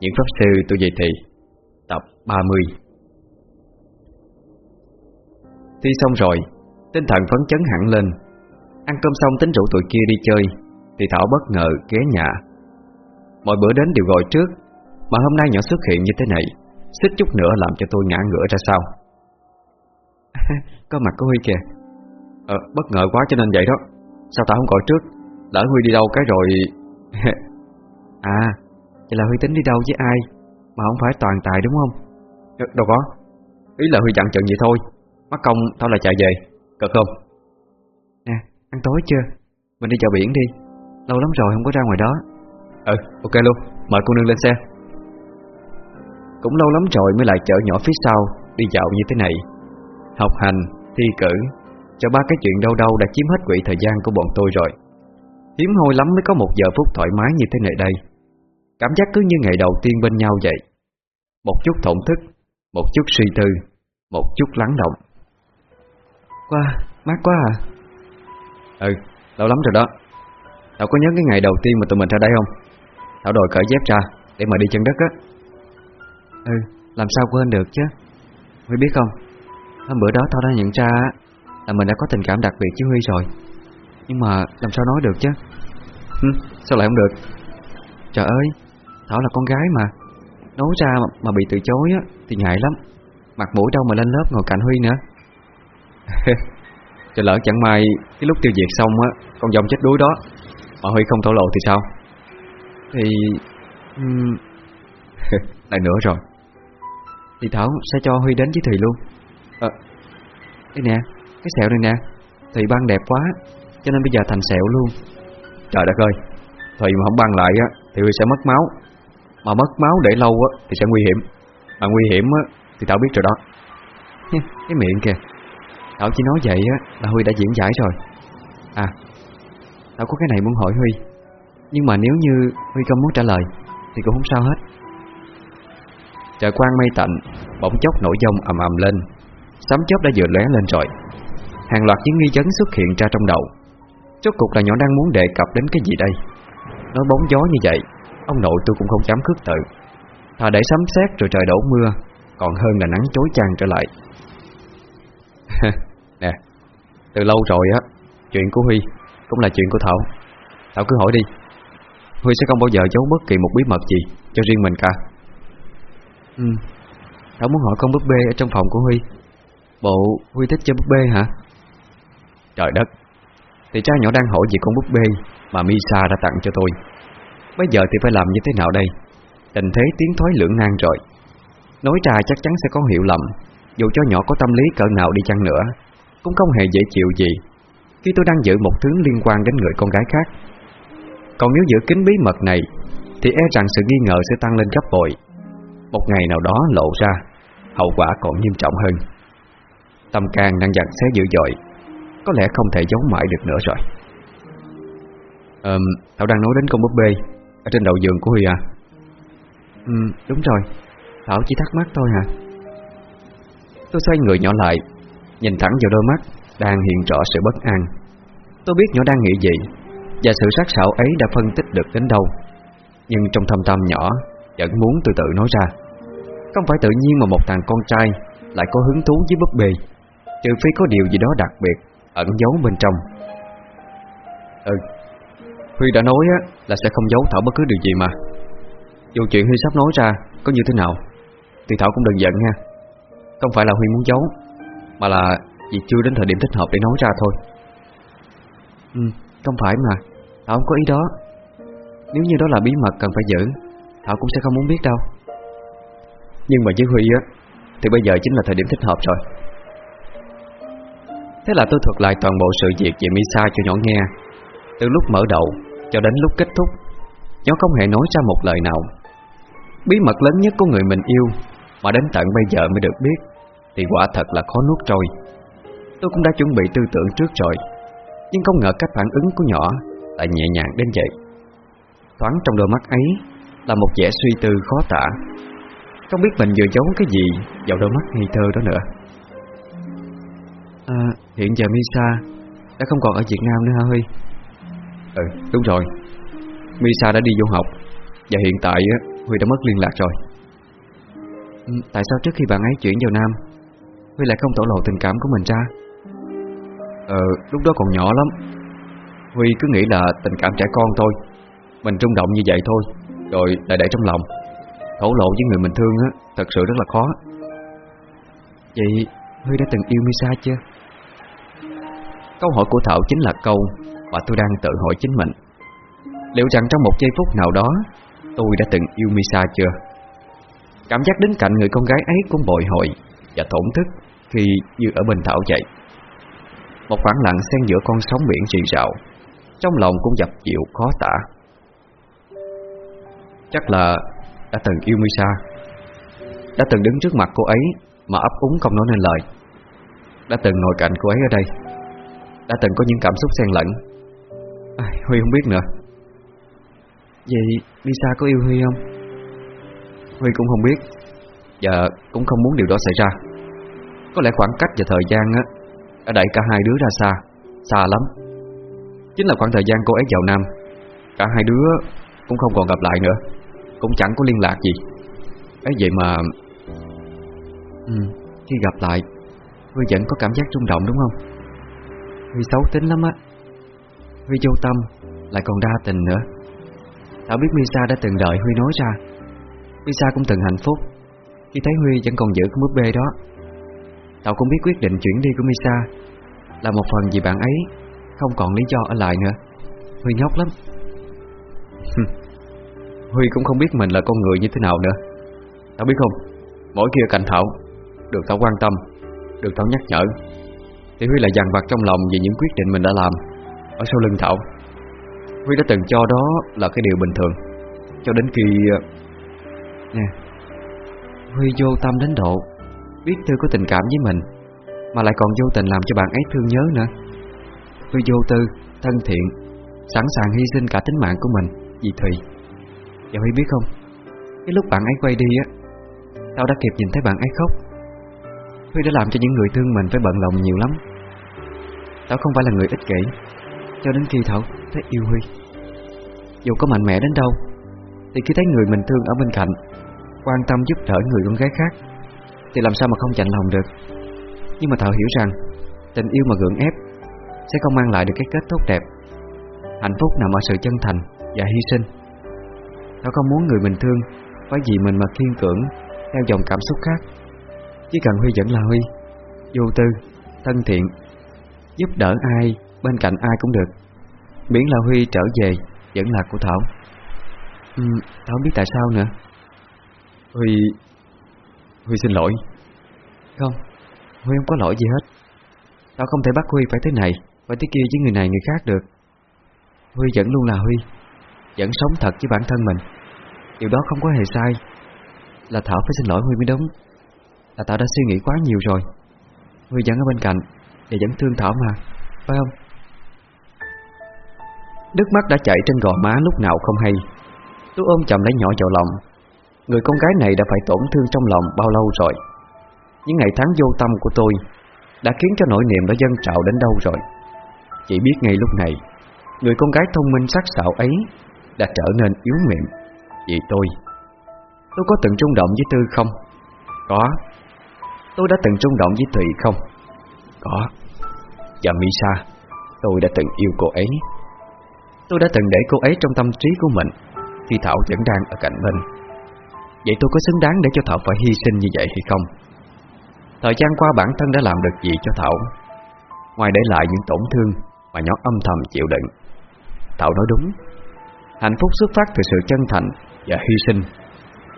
Những pháp sư tôi dạy thị Tập 30 Thi xong rồi, Tinh thần phấn chấn hẳn lên. Ăn cơm xong tính rủ tụi kia đi chơi, Thì Thảo bất ngờ ghé nhà. Mọi bữa đến đều gọi trước, Mà hôm nay nhỏ xuất hiện như thế này, Xích chút nữa làm cho tôi ngã ngửa ra sao Có mặt của Huy kìa. Ờ bất ngờ quá cho nên vậy đó. Sao tao không gọi trước? Lỡ Huy đi đâu cái rồi? À Vậy là Huy tính đi đâu với ai? Mà không phải toàn tài đúng không? Đ Đâu có. Ý là Huy dặn chừng vậy thôi. Mất công tao là chạy về. Cực không? Nè ăn tối chưa? Mình đi chợ biển đi. Lâu lắm rồi không có ra ngoài đó. Ừ ok luôn. Mời cô nương lên xe. Cũng lâu lắm rồi mới lại chở nhỏ phía sau Đi dạo như thế này. Học hành, thi cử Cho ba cái chuyện đâu đâu đã chiếm hết quỹ thời gian của bọn tôi rồi. Hiếm hoi lắm mới có một giờ phút thoải mái như thế này đây Cảm giác cứ như ngày đầu tiên bên nhau vậy. Một chút thổn thức Một chút suy tư Một chút lắng động. Qua, mát quá à. Ừ, lâu lắm rồi đó. Tao có nhớ cái ngày đầu tiên mà tụi mình ra đây không? Tao đòi cởi dép ra Để mà đi chân đất á. Ừ, làm sao quên được chứ? Huy biết không? Hôm bữa đó tao đã nhận ra Là mình đã có tình cảm đặc biệt với Huy rồi. Nhưng mà làm sao nói được chứ? Hừ, Sao lại không được? Trời ơi Thảo là con gái mà. Nói ra mà, mà bị từ chối á Thì ngại lắm. Mặt mũi đâu mà lên lớp ngồi cạnh Huy nữa. Trời lỡ chẳng may Cái lúc tiêu diệt xong á Con dòng chết đuối đó Mà Huy không thổ lộ thì sao? Thì. Lại nữa rồi. Thì Thảo sẽ cho Huy đến với Thùy luôn. À, Đây nè Cái sẹo này nè. Thùy băng đẹp quá Cho nên bây giờ thành sẹo luôn. Trời đất ơi Thùy mà không băng lại á Thì Huy sẽ mất máu. Mà mất máu để lâu á, Thì sẽ nguy hiểm. Mà nguy hiểm á, Thì Thảo biết rồi đó. Cái miệng kìa. Thảo chỉ nói vậy á, là Huy đã diễn giải rồi. À Tao có cái này muốn hỏi Huy. Nhưng mà nếu như Huy không muốn trả lời, Thì cũng không sao hết. Trời quang mây tạnh, Bỗng chốc nổi dông ầm ầm lên. Sấm chớp đã vừa lóe lên rồi. Hàng loạt những nghi vấn xuất hiện ra trong đầu. Chốt cục là nhỏ đang muốn đề cập đến cái gì đây? Nói bóng gió như vậy Ông nội tôi cũng không dám khước tự Thà để sấm sét rồi trời đổ mưa, Còn hơn là nắng chối chang trở lại. Nè, Từ lâu rồi á, Chuyện của Huy cũng là chuyện của Thảo. Thảo cứ hỏi đi, Huy sẽ không bao giờ giấu bất kỳ một bí mật gì Cho riêng mình cả. Ừ Thảo muốn hỏi con búp bê ở trong phòng của Huy. Bộ Huy thích chơi búp bê hả? Trời đất, Thì cha nhỏ đang hỏi về con búp bê Mà Misa đã tặng cho tôi. Bây giờ thì phải làm như thế nào đây? Tình thế tiến thoái lưỡng nan rồi. Nói ra chắc chắn sẽ có hiểu lầm. Dù cho nhỏ có tâm lý cỡ nào đi chăng nữa Cũng không hề dễ chịu gì. Khi tôi đang giữ một thứ liên quan đến người con gái khác. Còn nếu giữ kín bí mật này Thì e rằng sự nghi ngờ sẽ tăng lên gấp bội. Một ngày nào đó lộ ra Hậu quả còn nghiêm trọng hơn. Tâm can đang dặn xé dữ dội Có lẽ không thể giấu mãi được nữa rồi. Ờm, tao đang nói đến con búp bê. Ở trên đầu giường của Huy à? Ừ, đúng rồi. Thảo chỉ thắc mắc thôi hả? Tôi xoay người nhỏ lại Nhìn thẳng vào đôi mắt Đang hiện rõ sự bất an. Tôi biết nhỏ đang nghĩ gì Và sự sắc sảo ấy đã phân tích được đến đâu. Nhưng trong thâm tâm nhỏ Vẫn muốn từ tự nói ra. Không phải tự nhiên mà một thằng con trai Lại có hứng thú với búp bê Trừ phi có điều gì đó đặc biệt Ẩn giấu bên trong. Ừ Huy đã nói á, là sẽ không giấu Thảo bất cứ điều gì mà. Dù chuyện Huy sắp nói ra Có như thế nào Thì Thảo cũng đừng giận nha. Không phải là Huy muốn giấu Mà là vì chưa đến thời điểm thích hợp để nói ra thôi. Ừ, không phải mà Thảo không có ý đó. Nếu như đó là bí mật cần phải giữ Thảo cũng sẽ không muốn biết đâu. Nhưng mà với Huy á Thì bây giờ chính là thời điểm thích hợp rồi. Thế là tôi thuật lại toàn bộ sự việc về Misa cho nhỏ nghe. Từ lúc mở đầu cho đến lúc kết thúc. Cháu không hề nói ra một lời nào. Bí mật lớn nhất của người mình yêu Mà đến tận bây giờ mới được biết Thì quả thật là khó nuốt trôi. Tôi cũng đã chuẩn bị tư tưởng trước rồi Nhưng không ngờ cách phản ứng của nhỏ Lại nhẹ nhàng đến vậy. Thoáng trong đôi mắt ấy Là một vẻ suy tư khó tả. Không biết mình vừa giấu cái gì Vào đôi mắt ngây thơ đó nữa. À, Hiện giờ Misa Đã không còn ở Việt Nam nữa hả Huy? Ừ đúng rồi. Misa đã đi du học Và hiện tại Huy đã mất liên lạc rồi. Ừ, tại sao trước khi bạn ấy chuyển vào Nam, Huy lại không tổ lộ tình cảm của mình ra? Ờ lúc đó còn nhỏ lắm. Huy cứ nghĩ là tình cảm trẻ con thôi. Mình trung động như vậy thôi, Rồi lại để trong lòng. Thổ lộ với người mình thương á, Thật sự rất là khó. Vậy Huy đã từng yêu Misa chưa? Câu hỏi của Thảo chính là câu và tôi đang tự hỏi chính mình, Liệu rằng trong một giây phút nào đó, Tôi đã từng yêu Misa chưa? Cảm giác đứng cạnh người con gái ấy cũng bồi hồi Và tổn thức Khi như ở bên Thảo vậy. Một khoảng lặng xen giữa con sóng biển rì rào, Trong lòng cũng dập dịu khó tả. Chắc là đã từng yêu Misa, Đã từng đứng trước mặt cô ấy Mà ấp úng không nói nên lời. Đã từng ngồi cạnh cô ấy ở đây, Đã từng có những cảm xúc xen lẫn à, Huy không biết nữa. Vậy Lisa có yêu Huy không? Huy cũng không biết. Và cũng không muốn điều đó xảy ra. Có lẽ khoảng cách và thời gian á Đã đẩy cả hai đứa ra xa Xa lắm. Chính là khoảng thời gian cô ấy vào Nam Cả hai đứa cũng không còn gặp lại nữa. Cũng chẳng có liên lạc gì. Ấy vậy mà ừ, Khi gặp lại Huy vẫn có cảm giác rung động đúng không? Huy xấu tính lắm á Huy vô tâm, Lại còn đa tình nữa. Thảo biết Misa đã từng đợi Huy nói ra. Misa cũng từng hạnh phúc. Khi thấy Huy vẫn còn giữ cái búp bê đó. Thảo cũng biết quyết định chuyển đi của Misa Là một phần vì bạn ấy, Không còn lý do ở lại nữa. Huy nhóc lắm. Huy cũng không biết mình là con người như thế nào nữa. Thảo biết không? Mỗi khi ở cạnh Thảo, Được Thảo quan tâm, Được Thảo nhắc nhở, Thì Huy lại dằn vặt trong lòng về những quyết định mình đã làm. Ở sau lưng Thảo. Huy đã từng cho đó là cái điều bình thường. Cho đến khi ờ, Nè Huy vô tâm đến độ Biết Tư có tình cảm với mình Mà lại còn vô tình làm cho bạn ấy thương nhớ nữa. Huy vô tư, thân thiện Sẵn sàng hy sinh cả tính mạng của mình Vì Thùy. Và Huy biết không Cái lúc bạn ấy quay đi á Tao đã kịp nhìn thấy bạn ấy khóc. Huy đã làm cho những người thương mình phải bận lòng nhiều lắm. Tao không phải là người ích kỷ. Cho đến khi Thảo thấy yêu Huy Dù có mạnh mẽ đến đâu Thì khi thấy người mình thương ở bên cạnh Quan tâm giúp đỡ người con gái khác Thì làm sao mà không chạnh lòng được? Nhưng mà Thảo hiểu rằng Tình yêu mà gượng ép Sẽ không mang lại được cái kết tốt đẹp. Hạnh phúc nằm ở sự chân thành Và hy sinh. Thảo không muốn người mình thương Phải vì mình mà kiên cưỡng Theo dòng cảm xúc khác. Chỉ cần Huy vẫn là Huy Vô tư, thân thiện Giúp đỡ ai, bên cạnh ai cũng được. Miễn là Huy trở về Vẫn là của Thảo. Ừ, Thảo không biết tại sao nữa. Huy Huy xin lỗi. Không Huy không có lỗi gì hết. Tao không thể bắt Huy phải thế này Phải thế kia với người này người khác được. Huy vẫn luôn là Huy Vẫn sống thật với bản thân mình. Điều đó không có hề sai. Là Thảo phải xin lỗi Huy mới đúng. Là Thảo đã suy nghĩ quá nhiều rồi. Huy vẫn ở bên cạnh Và vẫn thương Thảo mà Phải không? Nước mắt đã chảy trên gò má lúc nào không hay. Tôi ôm chầm lấy nhỏ vào lòng. Người con gái này đã phải tổn thương trong lòng bao lâu rồi? Những ngày tháng vô tâm của tôi Đã khiến cho nỗi niềm đã dâng trào đến đâu rồi? Chỉ biết ngay lúc này, Người con gái thông minh sắc sảo ấy Đã trở nên yếu mềm Vì tôi. Tôi có từng trung động với Tư không? Có. Tôi đã từng trung động với Thùy không? Có. Và Misa, Tôi đã từng yêu cô ấy. Tôi đã từng để cô ấy trong tâm trí của mình. Khi Thảo vẫn đang ở cạnh bên Vậy tôi có xứng đáng để cho Thảo phải hy sinh như vậy hay không? Thời gian qua bản thân đã làm được gì cho Thảo? Ngoài để lại những tổn thương Mà nhỏ âm thầm chịu đựng. Thảo nói đúng. Hạnh phúc xuất phát từ sự chân thành Và hy sinh.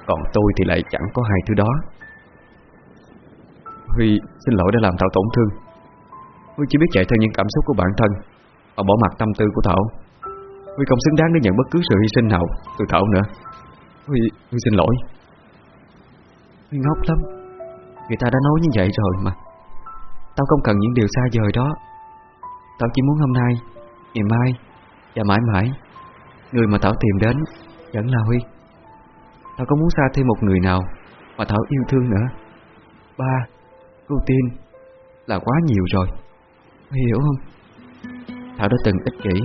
Còn tôi thì lại chẳng có hai thứ đó. Huy, xin lỗi đã làm Thảo tổn thương. Huy chỉ biết chạy theo những cảm xúc của bản thân Và bỏ mặt tâm tư của Thảo. Huy không xứng đáng để nhận bất cứ sự hy sinh nào. Từ Thảo nữa. Huy, Huy xin lỗi. Huy ngốc lắm. Người ta đã nói như vậy rồi mà. Tao không cần những điều xa vời đó. Tao chỉ muốn hôm nay Ngày mai Và mãi mãi Người mà Thảo tìm đến Vẫn là Huy. Tao có muốn xa thêm một người nào Mà Thảo yêu thương nữa. Ba Cô tin Là quá nhiều rồi. Huy hiểu không? Thảo đã từng ích kỷ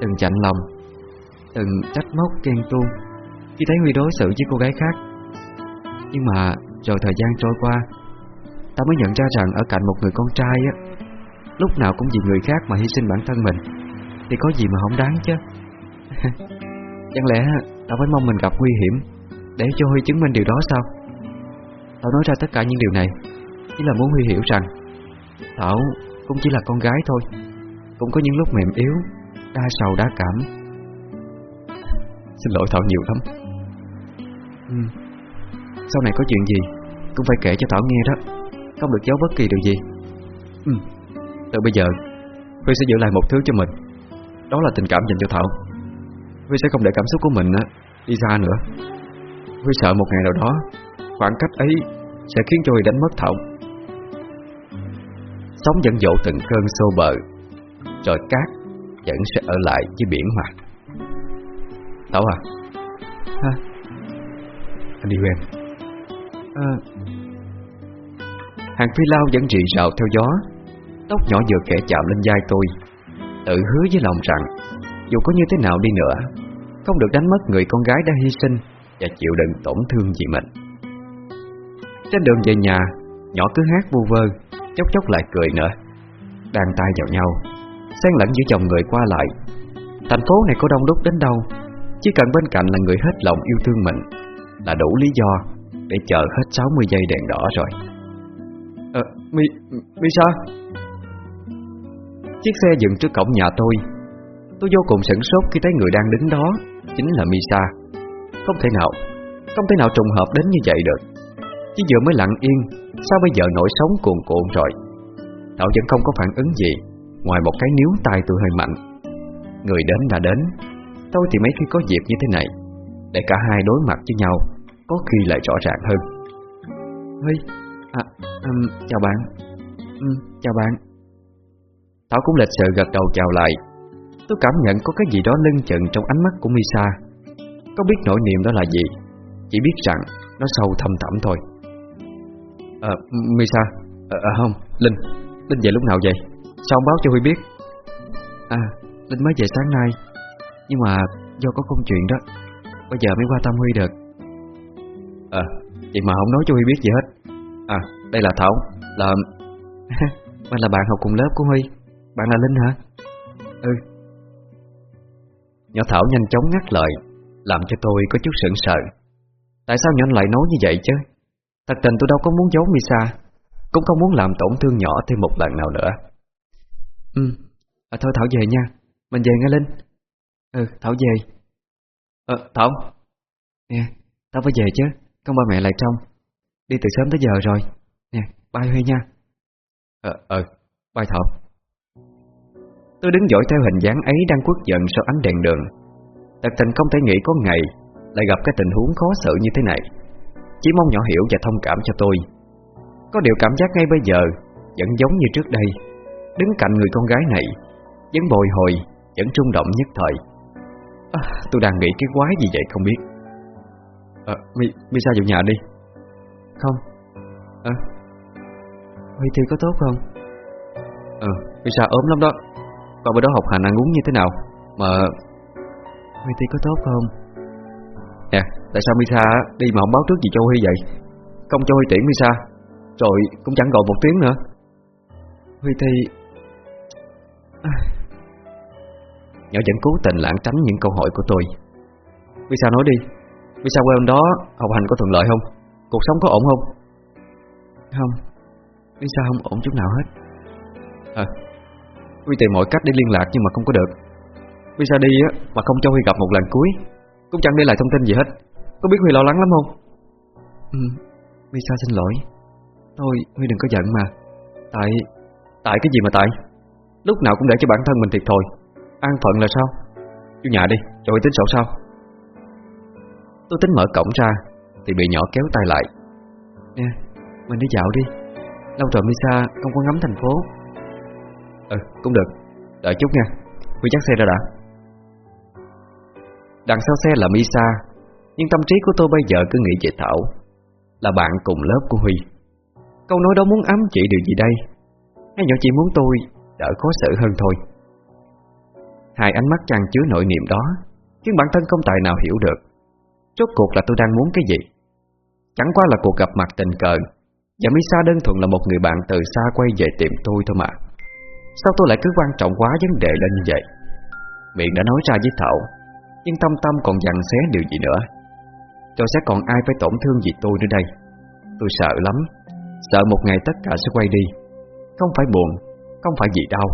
Từng chạnh lòng, Từng trách móc ghen tuông. Khi thấy Huy đối xử với cô gái khác, Nhưng mà rồi thời gian trôi qua Tao mới nhận ra rằng ở cạnh một người con trai á, Lúc nào cũng vì người khác mà hy sinh bản thân mình. Thì có gì mà không đáng chứ? Chẳng lẽ tao phải mong mình gặp nguy hiểm Để cho Huy chứng minh điều đó sao? Tao nói ra tất cả những điều này Chỉ là muốn Huy hiểu rằng Thảo cũng chỉ là con gái thôi, Cũng có những lúc mềm yếu. Đa sầu đa cảm. Xin lỗi Thảo nhiều lắm. Ừ. Sau này có chuyện gì, Cũng phải kể cho Thảo nghe đó. Không được giấu bất kỳ điều gì. Ừ. Từ bây giờ, Huy sẽ giữ lại một thứ cho mình. Đó là tình cảm dành cho Thảo. Huy sẽ không để cảm xúc của mình đi xa nữa. Huy sợ một ngày nào đó, Khoảng cách ấy sẽ khiến cho Huy đánh mất Thảo. Sóng dẫn dỗ từng cơn xô bờ, Rồi cát vẫn sẽ ở lại với biển mà. Thảo à? Hả? Anh yêu em. À... Hàng phi lao vẫn rì rào theo gió. Tóc nhỏ vừa kẻ chạm lên vai tôi. Tự hứa với lòng rằng Dù có như thế nào đi nữa Không được đánh mất người con gái đã hy sinh Và chịu đựng tổn thương vì mình. Trên đường về nhà Nhỏ cứ hát vu vơ Chốc chốc lại cười nữa. Đàn tay vào nhau Xen lẫn giữa chồng người qua lại. Thành phố này có đông đúc đến đâu Chỉ cần bên cạnh là người hết lòng yêu thương mình Là đủ lý do Để chờ hết 60 giây đèn đỏ rồi. Ờ, Mi, Mi sao? Chiếc xe dừng trước cổng nhà tôi. Tôi vô cùng sửng sốt khi thấy người đang đứng đó Chính là Misa Không thể nào Không thể nào trùng hợp đến như vậy được. Chỉ vừa mới lặng yên Sao bây giờ nổi sóng cuồn cuộn rồi? Thảo vẫn không có phản ứng gì Ngoài một cái níu tay tôi hơi mạnh. Người đến là đến Tôi thì mấy khi có dịp như thế này Để cả hai đối mặt với nhau Có khi lại rõ ràng hơn. Hey, à, um, chào bạn. Um, Chào bạn. Thảo cũng lịch sự gật đầu chào lại. Tôi cảm nhận có cái gì đó lưng chừng trong ánh mắt của Misa. Có biết nỗi niềm đó là gì? Chỉ biết rằng nó sâu thâm thẳm thôi. Ờ, Misa Ờ, à, không, Linh Linh về lúc nào vậy? Sao ông báo cho Huy biết? À, Linh mới về sáng nay. Nhưng mà do có công chuyện đó Bây giờ mới qua thăm Huy được. Ờ, à, vậy mà không nói cho Huy biết gì hết. À, đây là Thảo Là... Bạn là bạn học cùng lớp của Huy. Bạn là Linh hả? Ừ. Nhỏ Thảo nhanh chóng ngắt lời Làm cho tôi có chút sững sờ. Tại sao nhỏ lại nói như vậy chứ? Thật tình tôi đâu có muốn giấu Misa Cũng không muốn làm tổn thương nhỏ thêm một lần nào nữa Ừ. À, Thôi Thảo về nha. Mình về nghe Linh. Ừ Thảo về. Ờ Thảo. Nè Tao phải về chứ. Con ba mẹ lại trong Đi từ sớm tới giờ rồi. Nè bye Huy nha. Ờ ờ Bye Thảo. Tôi đứng dõi theo hình dáng ấy đang quất giận sau ánh đèn đường. Thật tình không thể nghĩ có ngày Lại gặp cái tình huống khó xử như thế này. Chỉ mong nhỏ hiểu và thông cảm cho tôi. Có điều cảm giác ngay bây giờ Vẫn giống như trước đây. Đứng cạnh người con gái này Vẫn bồi hồi Vẫn trung động nhất thời. À, Tôi đang nghĩ cái quái gì vậy không biết. À, Mi, Mi sao vào nhà đi? Không. À, Huy Thi có tốt không? Ờ, Mi sao ốm lắm đó. Còn bữa đó học hành ăn uống như thế nào? Mà Huy Thi có tốt không? Nè, tại sao Misa đi mà không báo trước gì cho Huy vậy? Không cho Huy tiễn Misa Rồi cũng chẳng gọi một tiếng nữa. Huy Thi Nhỏ vẫn cố tình lãng tránh những câu hỏi của tôi. Vì sao nói đi? Vì sao quê hôm đó học hành có thuận lợi không? Cuộc sống có ổn không? Không. Vì sao không ổn chút nào hết? À Huy tìm mọi cách để liên lạc nhưng mà không có được. Vì sao đi á mà không cho Huy gặp một lần cuối? Cũng chẳng để lại thông tin gì hết. Có biết Huy lo lắng lắm không? Ừ Vì sao xin lỗi? Thôi Huy đừng có giận mà. Tại Tại cái gì mà tại Lúc nào cũng để cho bản thân mình thiệt thòi. An phận là sao? Vô nhà đi, rồi tính sổ sau Tôi tính mở cổng ra Thì bị nhỏ kéo tay lại. Nè, mình đi dạo đi. Lâu rồi Misa không có ngắm thành phố. Ừ, cũng được. Đợi chút nha, Huy chắc xe ra đã. Đằng sau xe là Misa Nhưng tâm trí của tôi bây giờ cứ nghĩ về Thảo Là bạn cùng lớp của Huy. Câu nói đó muốn ám chỉ điều gì đây? Hay nhỏ chỉ muốn tôi đỡ khó xử hơn thôi. Hai ánh mắt chăn chứa nội niệm đó Nhưng bản thân không tài nào hiểu được. Rốt cuộc là tôi đang muốn cái gì? Chẳng qua là cuộc gặp mặt tình cờ, Và Misa đơn thuần là một người bạn từ xa quay về tìm tôi thôi mà. Sao tôi lại cứ quan trọng quá vấn đề lên như vậy? Miệng đã nói ra với Thảo, Nhưng tâm tâm còn dằn xé điều gì nữa. Rồi sẽ còn ai phải tổn thương gì tôi nữa đây? Tôi sợ lắm, Sợ một ngày tất cả sẽ quay đi, Không phải buồn không phải vì đau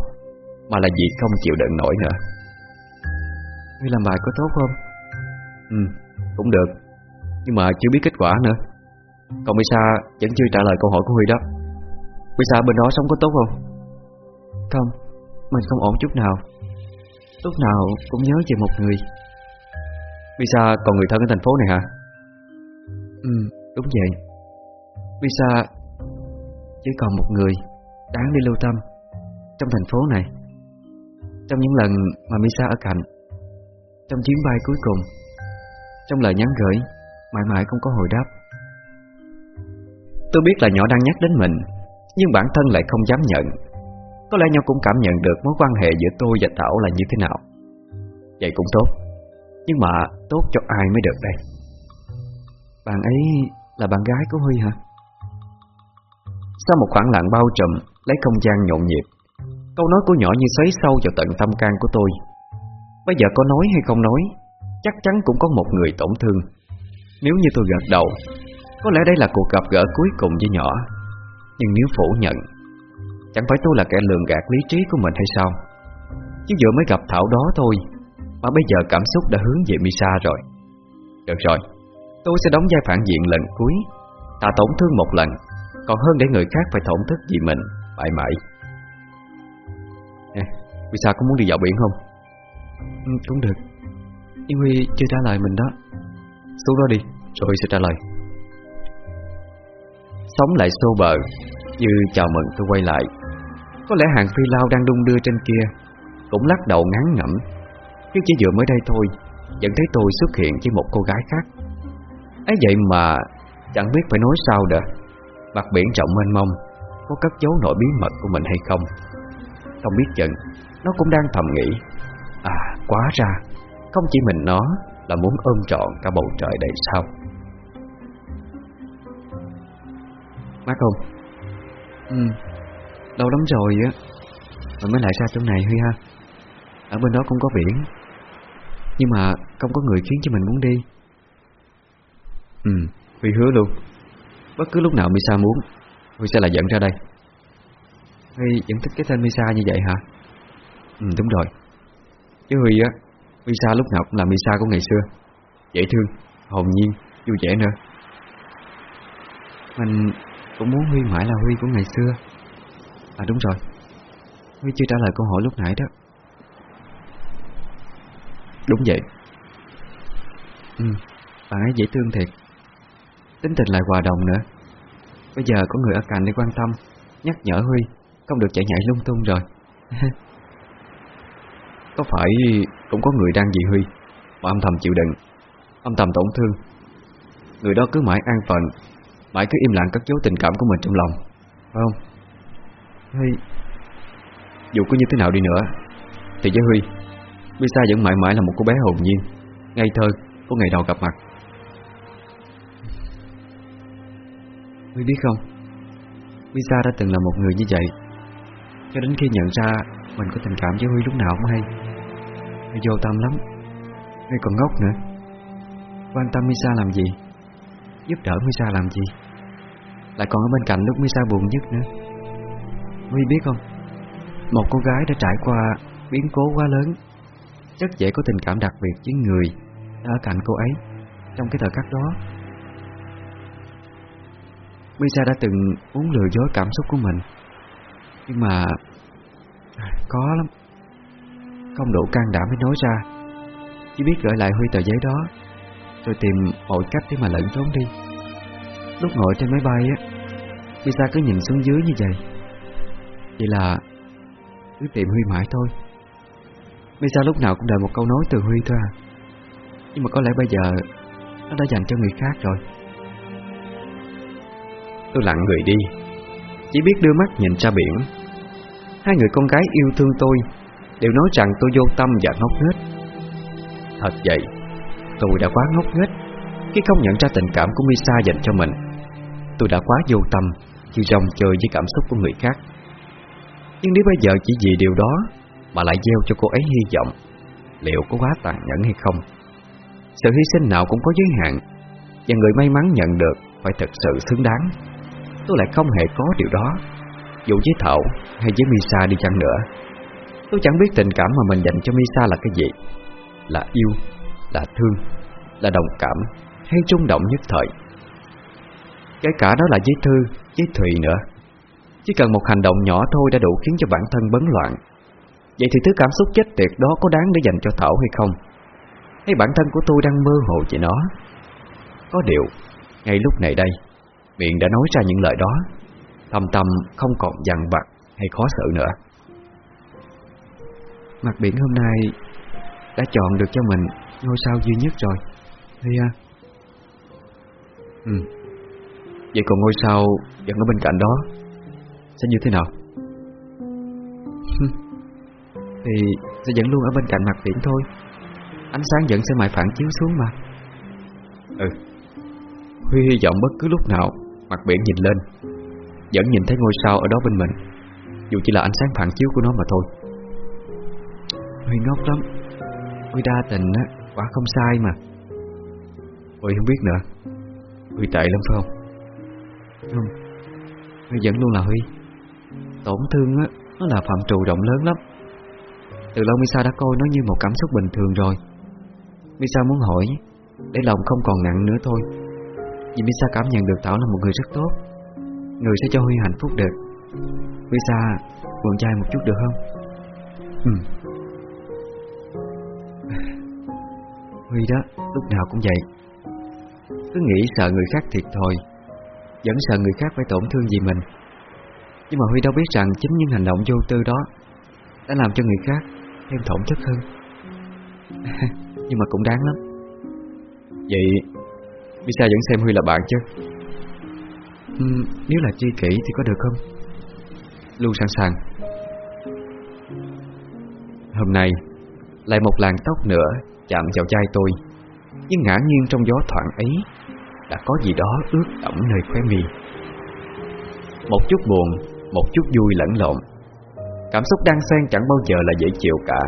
Mà là vì không chịu đựng nổi nữa. Ngươi làm bài có tốt không? Ừ, cũng được. Nhưng mà chưa biết kết quả nữa. Còn Misa vẫn chưa trả lời câu hỏi của Huy đó. Misa bên đó sống có tốt không? Không, mình không ổn chút nào. Lúc nào cũng nhớ về một người. Misa còn người thân ở thành phố này hả? Ừ, đúng vậy. Misa chỉ còn một người đáng đi lưu tâm trong thành phố này. Trong những lần mà Misa ở cạnh, trong chuyến bay cuối cùng, trong lời nhắn gửi, mãi mãi không có hồi đáp. Tôi biết là nhỏ đang nhắc đến mình, nhưng bản thân lại không dám nhận. Có lẽ nhỏ cũng cảm nhận được mối quan hệ giữa tôi và Thảo là như thế nào. Vậy cũng tốt, nhưng mà tốt cho ai mới được đây? Bạn ấy là bạn gái của Huy hả? Sau một khoảng lặng bao trùm Lấy không gian nhộn nhịp Câu nói của nhỏ như xoáy sâu vào tận tâm can của tôi. Bây giờ có nói hay không nói, Chắc chắn cũng có một người tổn thương. Nếu như tôi gật đầu, Có lẽ đây là cuộc gặp gỡ cuối cùng với nhỏ. Nhưng nếu phủ nhận, Chẳng phải tôi là kẻ lường gạt lý trí của mình hay sao? Chứ vừa mới gặp Thảo đó thôi, Mà bây giờ cảm xúc đã hướng về Misa rồi. Được rồi, Tôi sẽ đóng vai phản diện lần cuối. Ta tổn thương một lần, còn hơn để người khác phải thổn thức vì mình, Mãi mãi vì sao có muốn đi dạo biển không? Ừ, cũng được. Nhưng Huy chưa trả lời mình đó. Xuống đó đi, rồi Huy sẽ trả lời. Sống lại xô bờ Như chào mừng tôi quay lại. Có lẽ hàng phi lao đang đung đưa trên kia Cũng lắc đầu ngán ngẩm. Chứ chỉ vừa mới đây thôi Vẫn thấy tôi xuất hiện với một cô gái khác. Ấy vậy mà Chẳng biết phải nói sao đờ. Mặt biển rộng mênh mông Có cất giấu nội bí mật của mình hay không? Không biết chừng nó cũng đang thầm nghĩ À quá ra, Không chỉ mình nó Là muốn ôm trọn cả bầu trời đầy sao. Má không Ừ Lâu lắm rồi á mình mới lại ra chỗ này Huy ha. Ở bên đó cũng có biển, Nhưng mà không có người khiến cho mình muốn đi. Ừ Huy hứa luôn, Bất cứ lúc nào Misa muốn, Huy sẽ lại dẫn ra đây. Huy vẫn thích cái tên Misa như vậy hả? Ừ đúng rồi. Chứ Huy á Misa lúc nào cũng là Misa của ngày xưa. Dễ thương, hồn nhiên, vui vẻ nữa. Mình cũng muốn Huy mãi là Huy của ngày xưa. À đúng rồi. Huy chưa trả lời câu hỏi lúc nãy đó. Đúng vậy. Ừ, bạn ấy dễ thương thiệt. Tính tình lại hòa đồng nữa. Bây giờ có người ở cạnh để quan tâm Nhắc nhở Huy Không được chạy nhảy lung tung rồi. Có phải cũng có người đang vì Huy? Mà âm thầm chịu đựng Âm thầm tổn thương. Người đó cứ mãi an phận Mãi cứ im lặng cất giấu tình cảm của mình trong lòng. Phải không? Huy. Dù có như thế nào đi nữa Thì với Huy Bisa vẫn mãi mãi là một cô bé hồn nhiên Ngây thơ của ngày đầu gặp mặt. Huy biết không? Lisa đã từng là một người như vậy. Cho đến khi nhận ra Mình có tình cảm với Huy lúc nào cũng hay Vô tâm lắm. Huy còn ngốc nữa. Quan tâm Misa làm gì? Giúp đỡ Misa làm gì? Lại còn ở bên cạnh lúc Misa buồn nhất nữa. Huy biết không? Một cô gái đã trải qua biến cố quá lớn. Rất dễ có tình cảm đặc biệt với người Đã ở cạnh cô ấy Trong cái thời khắc đó. Misa đã từng muốn lừa dối cảm xúc của mình. Nhưng mà à, Có lắm. Không đủ can đảm mới nói ra. Chỉ biết gửi lại Huy tờ giấy đó. Rồi tìm mọi cách để mà lẫn trốn đi. Lúc ngồi trên máy bay á, Lisa cứ nhìn xuống dưới như vậy. Vậy là Cứ tìm Huy mãi thôi. Lisa lúc nào cũng đợi một câu nói từ Huy thôi à. Nhưng mà có lẽ bây giờ Nó đã dành cho người khác rồi. Tôi lặng người đi. Chỉ biết đưa mắt nhìn ra biển. Hai người con gái yêu thương tôi Đều nói rằng tôi vô tâm và ngốc nghếch. Thật vậy, Tôi đã quá ngốc nghếch Khi không nhận ra tình cảm của Misa dành cho mình. Tôi đã quá vô tâm Khi rong chơi với cảm xúc của người khác. Nhưng nếu bây giờ chỉ vì điều đó Mà lại gieo cho cô ấy hy vọng, Liệu có quá tàn nhẫn hay không? Sự hy sinh nào cũng có giới hạn, Và người may mắn nhận được Phải thật sự xứng đáng. Tôi lại không hề có điều đó, Dù với Thảo hay với Misa đi chăng nữa. Tôi chẳng biết tình cảm mà mình dành cho Misa là cái gì. Là yêu Là thương Là đồng cảm Hay trung động nhất thời. Kể cả đó là với Thư Với Thùy nữa. Chỉ cần một hành động nhỏ thôi đã đủ khiến cho bản thân bấn loạn. Vậy thì thứ cảm xúc chết tiệt đó có đáng để dành cho Thảo hay không? Hay bản thân của tôi đang mơ hồ về nó? Có điều, ngay lúc này đây Miệng đã nói ra những lời đó. Thầm tâm không còn dằn vặt hay khó xử nữa. Mặt biển hôm nay Đã chọn được cho mình ngôi sao duy nhất rồi. Thì à Ừ. Vậy còn ngôi sao vẫn ở bên cạnh đó Sẽ như thế nào? Thì sẽ vẫn luôn ở bên cạnh mặt biển thôi. Ánh sáng vẫn sẽ mãi phản chiếu xuống mà. Ừ. Huy hy vọng bất cứ lúc nào Mặt biển nhìn lên Vẫn nhìn thấy ngôi sao ở đó bên mình. Dù chỉ là ánh sáng phản chiếu của nó mà thôi Huy ngốc lắm. Huy đa tình á Quả không sai mà. Huy không biết nữa. Huy tệ lắm, phải không? Không. Huy vẫn luôn là Huy. Tổn thương á, Nó là phạm trù rộng lớn lắm. Từ lâu Misa đã coi nó như một cảm xúc bình thường rồi. Misa muốn hỏi, Để lòng không còn nặng nữa thôi. Vì Misa cảm nhận được Thảo là một người rất tốt. Người sẽ cho Huy hạnh phúc được. Misa buồn trai một chút được không? Ừ. Huy đó lúc nào cũng vậy. Cứ nghĩ sợ người khác thiệt thòi Vẫn sợ người khác phải tổn thương vì mình. Nhưng mà Huy đâu biết rằng Chính những hành động vô tư đó Đã làm cho người khác thêm tổn thất hơn. Nhưng mà cũng đáng lắm. Vậy Bisa vẫn xem Huy là bạn chứ? Uhm, Nếu là tri kỷ thì có được không? Luôn sẵn sàng. Hôm nay Lại một làn tóc nữa Chạm vào chai tôi. Nhưng ngã nghiêng trong gió thoảng ấy, Đã có gì đó ướt ẩm nơi khóe mi. Một chút buồn, Một chút vui lẫn lộn. Cảm xúc đang xen chẳng bao giờ là dễ chịu cả.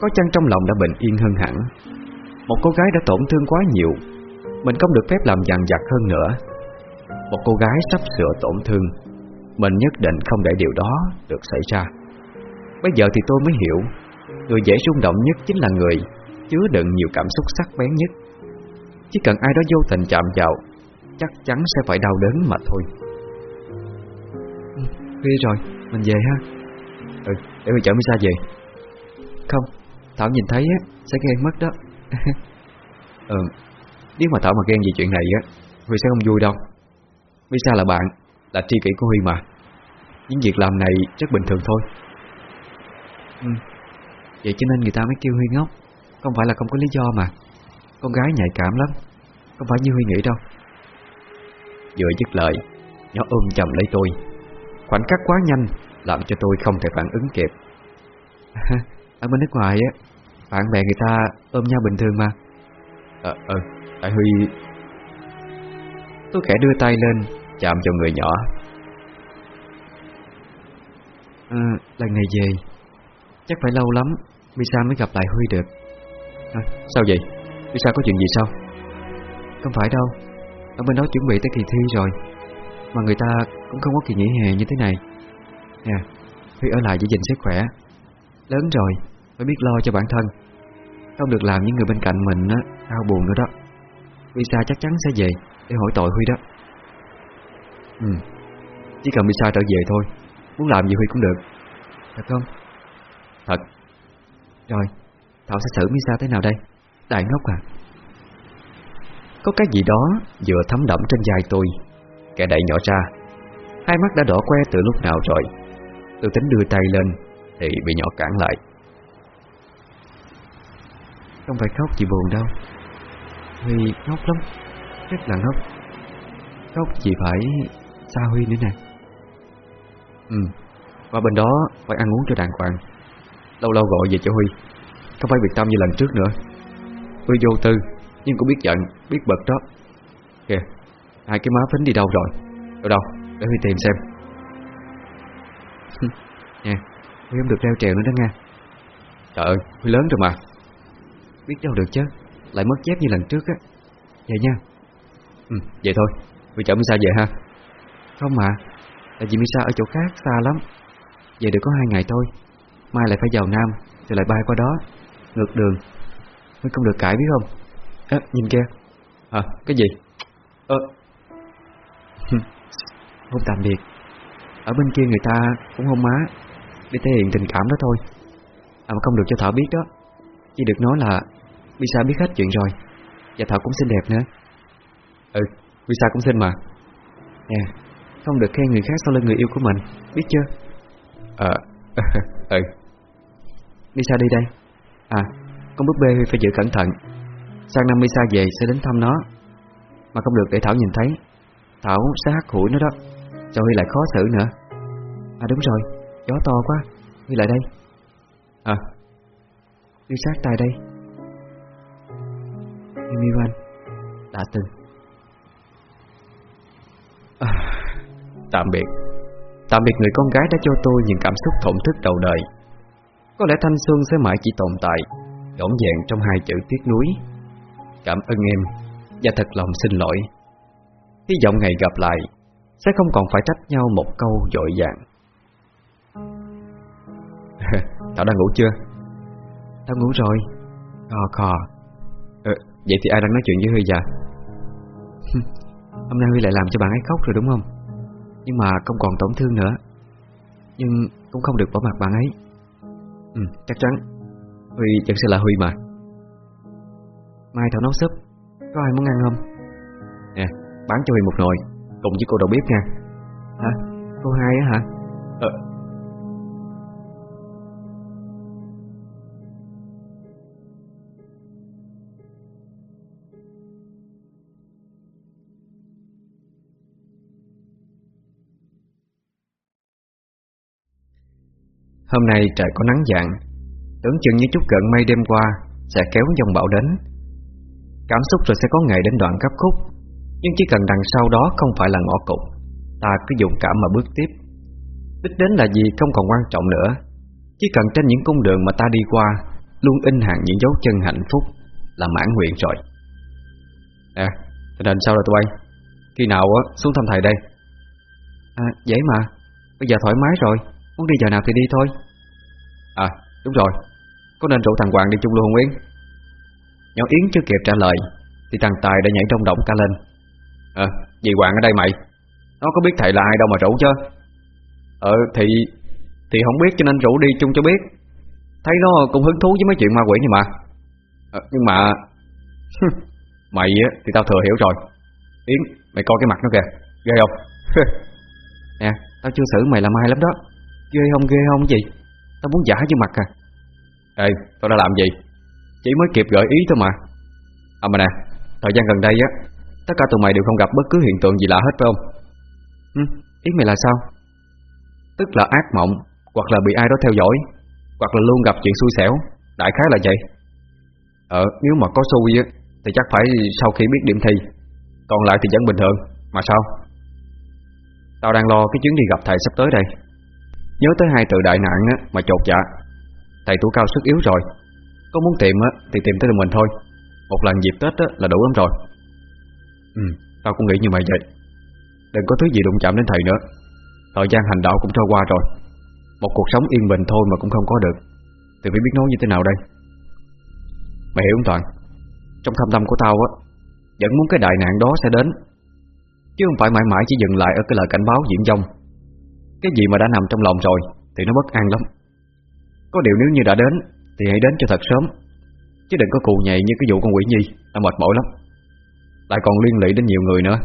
Có chăng trong lòng đã bình yên hơn hẳn? Một cô gái đã tổn thương quá nhiều. Mình không được phép làm dằn vặt hơn nữa. Một cô gái sắp sửa tổn thương. Mình nhất định không để điều đó được xảy ra. Bây giờ thì tôi mới hiểu, Người dễ rung động nhất chính là người. Chứa đựng nhiều cảm xúc sắc bén nhất. Chỉ cần ai đó vô tình chạm vào Chắc chắn sẽ phải đau đớn mà thôi. Khuya rồi, mình về ha. Ừ, để mình chở Misa về. Không, Thảo nhìn thấy á Sẽ ghen mất đó. Ừ, nếu mà Thảo mà ghen về chuyện này á Huy sẽ không vui đâu. Misa là bạn, là tri kỷ của Huy mà. Những việc làm này rất bình thường thôi. Ừ. Vậy cho nên người ta mới kêu Huy ngốc Không phải là không có lý do mà. Con gái nhạy cảm lắm. Không phải như Huy nghĩ đâu. Vừa dứt lời Nó ôm chầm lấy tôi. Khoảnh khắc quá nhanh Làm cho tôi không thể phản ứng kịp. Ở bên nước ngoài á Bạn bè người ta ôm nhau bình thường mà. Ờ, ờ, tại Huy. Tôi khẽ đưa tay lên Chạm vào người nhỏ. À, Lần này về Chắc phải lâu lắm Misa mới gặp lại Huy được à, Sao vậy? Misa có chuyện gì sao? Không phải đâu. Ở bên đó chuẩn bị tới kỳ thi rồi. Mà người ta cũng không có kỳ nghỉ hè như thế này. Nè Huy ở lại giữ gìn sức khỏe. Lớn rồi Phải biết lo cho bản thân. Không được làm những người bên cạnh mình á Đau buồn nữa đó. Misa chắc chắn sẽ về Để hỏi tội Huy đó. Ừ Chỉ cần Misa trở về thôi. Muốn làm gì Huy cũng được. Thật không? Thật. Rồi. Thảo sẽ xử Misa thế nào đây? Đại ngốc à. Có cái gì đó vừa thấm đẫm trên vai tôi. Kẻ đẩy nhỏ ra. Hai mắt đã đỏ que từ lúc nào rồi. Tôi tính đưa tay lên Thì bị nhỏ cản lại. Không phải khóc vì buồn đâu. Huy ngốc lắm. Rất là ngốc. Khóc chỉ phải xa Huy nữa nè. Ừ. Qua bên đó phải ăn uống cho đàng hoàng. Lâu lâu gọi về cho Huy. Không phải việc tâm như lần trước nữa. Tôi vô tư, Nhưng cũng biết giận, Biết bực đó. Kìa, Hai cái má phính đi đâu rồi? Đâu đâu? Để Huy tìm xem. Nè, Huy không được leo trèo nữa đó nha. Trời ơi, Huy lớn rồi mà. Biết đâu được chứ, Lại mất dép như lần trước á. Vậy nha. Ừ vậy thôi, Huy chở Misa về ha. Không mà, Tại vì Misa ở chỗ khác xa lắm. Về được có hai ngày thôi, Mai lại phải vào Nam, Rồi lại bay qua đó. Ngược đường. Huy không được cãi biết không? À nhìn kia. À cái gì? Ơ Hôn tạm biệt. Ở bên kia người ta cũng hôn má Để thể hiện tình cảm đó thôi. À mà không được cho Thảo biết đó. Chỉ được nói là Bisa biết hết chuyện rồi. Và Thảo cũng xinh đẹp nữa. Ừ Bisa cũng xinh mà. Nè Không được khen người khác sau lưng người yêu của mình. Biết chưa? Ờ Ừ. Bisa đi đây À Con búp bê phải giữ cẩn thận. Sang năm Misa về sẽ đến thăm nó. Mà không được để Thảo nhìn thấy. Thảo sẽ hắt hủi nó đó. Cho Huy lại khó xử nữa. À đúng rồi, gió to quá. Huy lại đây. À Huy sát tay đây. Em yêu anh Đã từng. À, Tạm biệt. Tạm biệt người con gái đã cho tôi những cảm xúc thổn thức đầu đời. Có lẽ thanh xuân sẽ mãi chỉ tồn tại Đỗn dẹn trong hai chữ tiếc núi Cảm ơn em Và thật lòng xin lỗi. Hy vọng ngày gặp lại Sẽ không còn phải trách nhau một câu dội dàng. Thảo đang ngủ chưa? Tao ngủ rồi. Khò khò ờ, Vậy thì ai đang nói chuyện với Huy già? Hôm nay Huy lại làm cho bạn ấy khóc rồi đúng không? Nhưng mà không còn tổn thương nữa. Nhưng cũng không được bỏ mặt bạn ấy Ừ, chắc chắn Huy vẫn sẽ là Huy mà Mai Thảo nấu súp Có ai muốn ăn không? Nè, bán cho Huy một nồi Cùng với cô đầu bếp nha Hả? Cô hai á hả? Ờ Hôm nay trời có nắng dạng. Tưởng chừng như chút cận mây đêm qua Sẽ kéo dòng bão đến. Cảm xúc rồi sẽ có ngày đến đoạn gấp khúc. Nhưng chỉ cần đằng sau đó không phải là ngõ cụt Ta cứ dùng cảm mà bước tiếp. Đích đến là gì không còn quan trọng nữa. Chỉ cần trên những cung đường mà ta đi qua Luôn in hàng những dấu chân hạnh phúc Là mãn nguyện rồi. Nè, tình hình sao rồi tụi anh Khi nào xuống thăm thầy đây? À, dễ mà. Bây giờ thoải mái rồi. Muốn đi giờ nào thì đi thôi. À đúng rồi. Có nên rủ thằng Hoàng đi chung luôn không Yến? Nhỏ Yến chưa kịp trả lời Thì thằng Tài đã nhảy trong động ca lên. Ờ dì Hoàng ở đây mày. Nó có biết thầy là ai đâu mà rủ chứ. Ờ thì Thì không biết cho nên rủ đi chung cho biết. Thấy nó cũng hứng thú với mấy chuyện ma quỷ này mà. À, Nhưng mà Mày thì tao thừa hiểu rồi. Yến mày coi cái mặt nó kìa. Ghê không? Nè tao chưa xử mày làm ai lắm đó Ghê không ghê không gì Tao muốn giả vô mặt à. Ê tao đã làm gì? Chỉ mới kịp gợi ý thôi mà. À mà nè Thời gian gần đây á Tất cả tụi mày đều không gặp bất cứ hiện tượng gì lạ hết phải không? Ừ, Ý mày là sao? Tức là ác mộng Hoặc là bị ai đó theo dõi Hoặc là luôn gặp chuyện xui xẻo Đại khái là vậy. Ờ nếu mà có xui á Thì chắc phải sau khi biết điểm thi. Còn lại thì vẫn bình thường Mà sao? Tao đang lo cái chuyến đi gặp thầy sắp tới đây Nhớ tới hai từ đại nạn á, mà chột dạ. Thầy tuổi cao sức yếu rồi. Có muốn tìm á, thì tìm tới mình thôi. Một lần dịp Tết á, là đủ lắm rồi. Ừ, tao cũng nghĩ như mày vậy. Đừng có thứ gì đụng chạm đến thầy nữa. Thời gian hành đạo cũng trôi qua rồi. Một cuộc sống yên bình thôi mà cũng không có được. Thì phải biết nói như thế nào đây? Mày hiểu không Toàn? Trong thâm tâm của tao á Vẫn muốn cái đại nạn đó sẽ đến. Chứ không phải mãi mãi chỉ dừng lại ở cái lời cảnh báo diễn dông. Cái gì mà đã nằm trong lòng rồi Thì nó bất an lắm. Có điều nếu như đã đến Thì hãy đến cho thật sớm Chứ đừng có cù nhạy như cái vụ con quỷ nhi Nó mệt mỏi lắm. Lại còn liên lụy đến nhiều người nữa.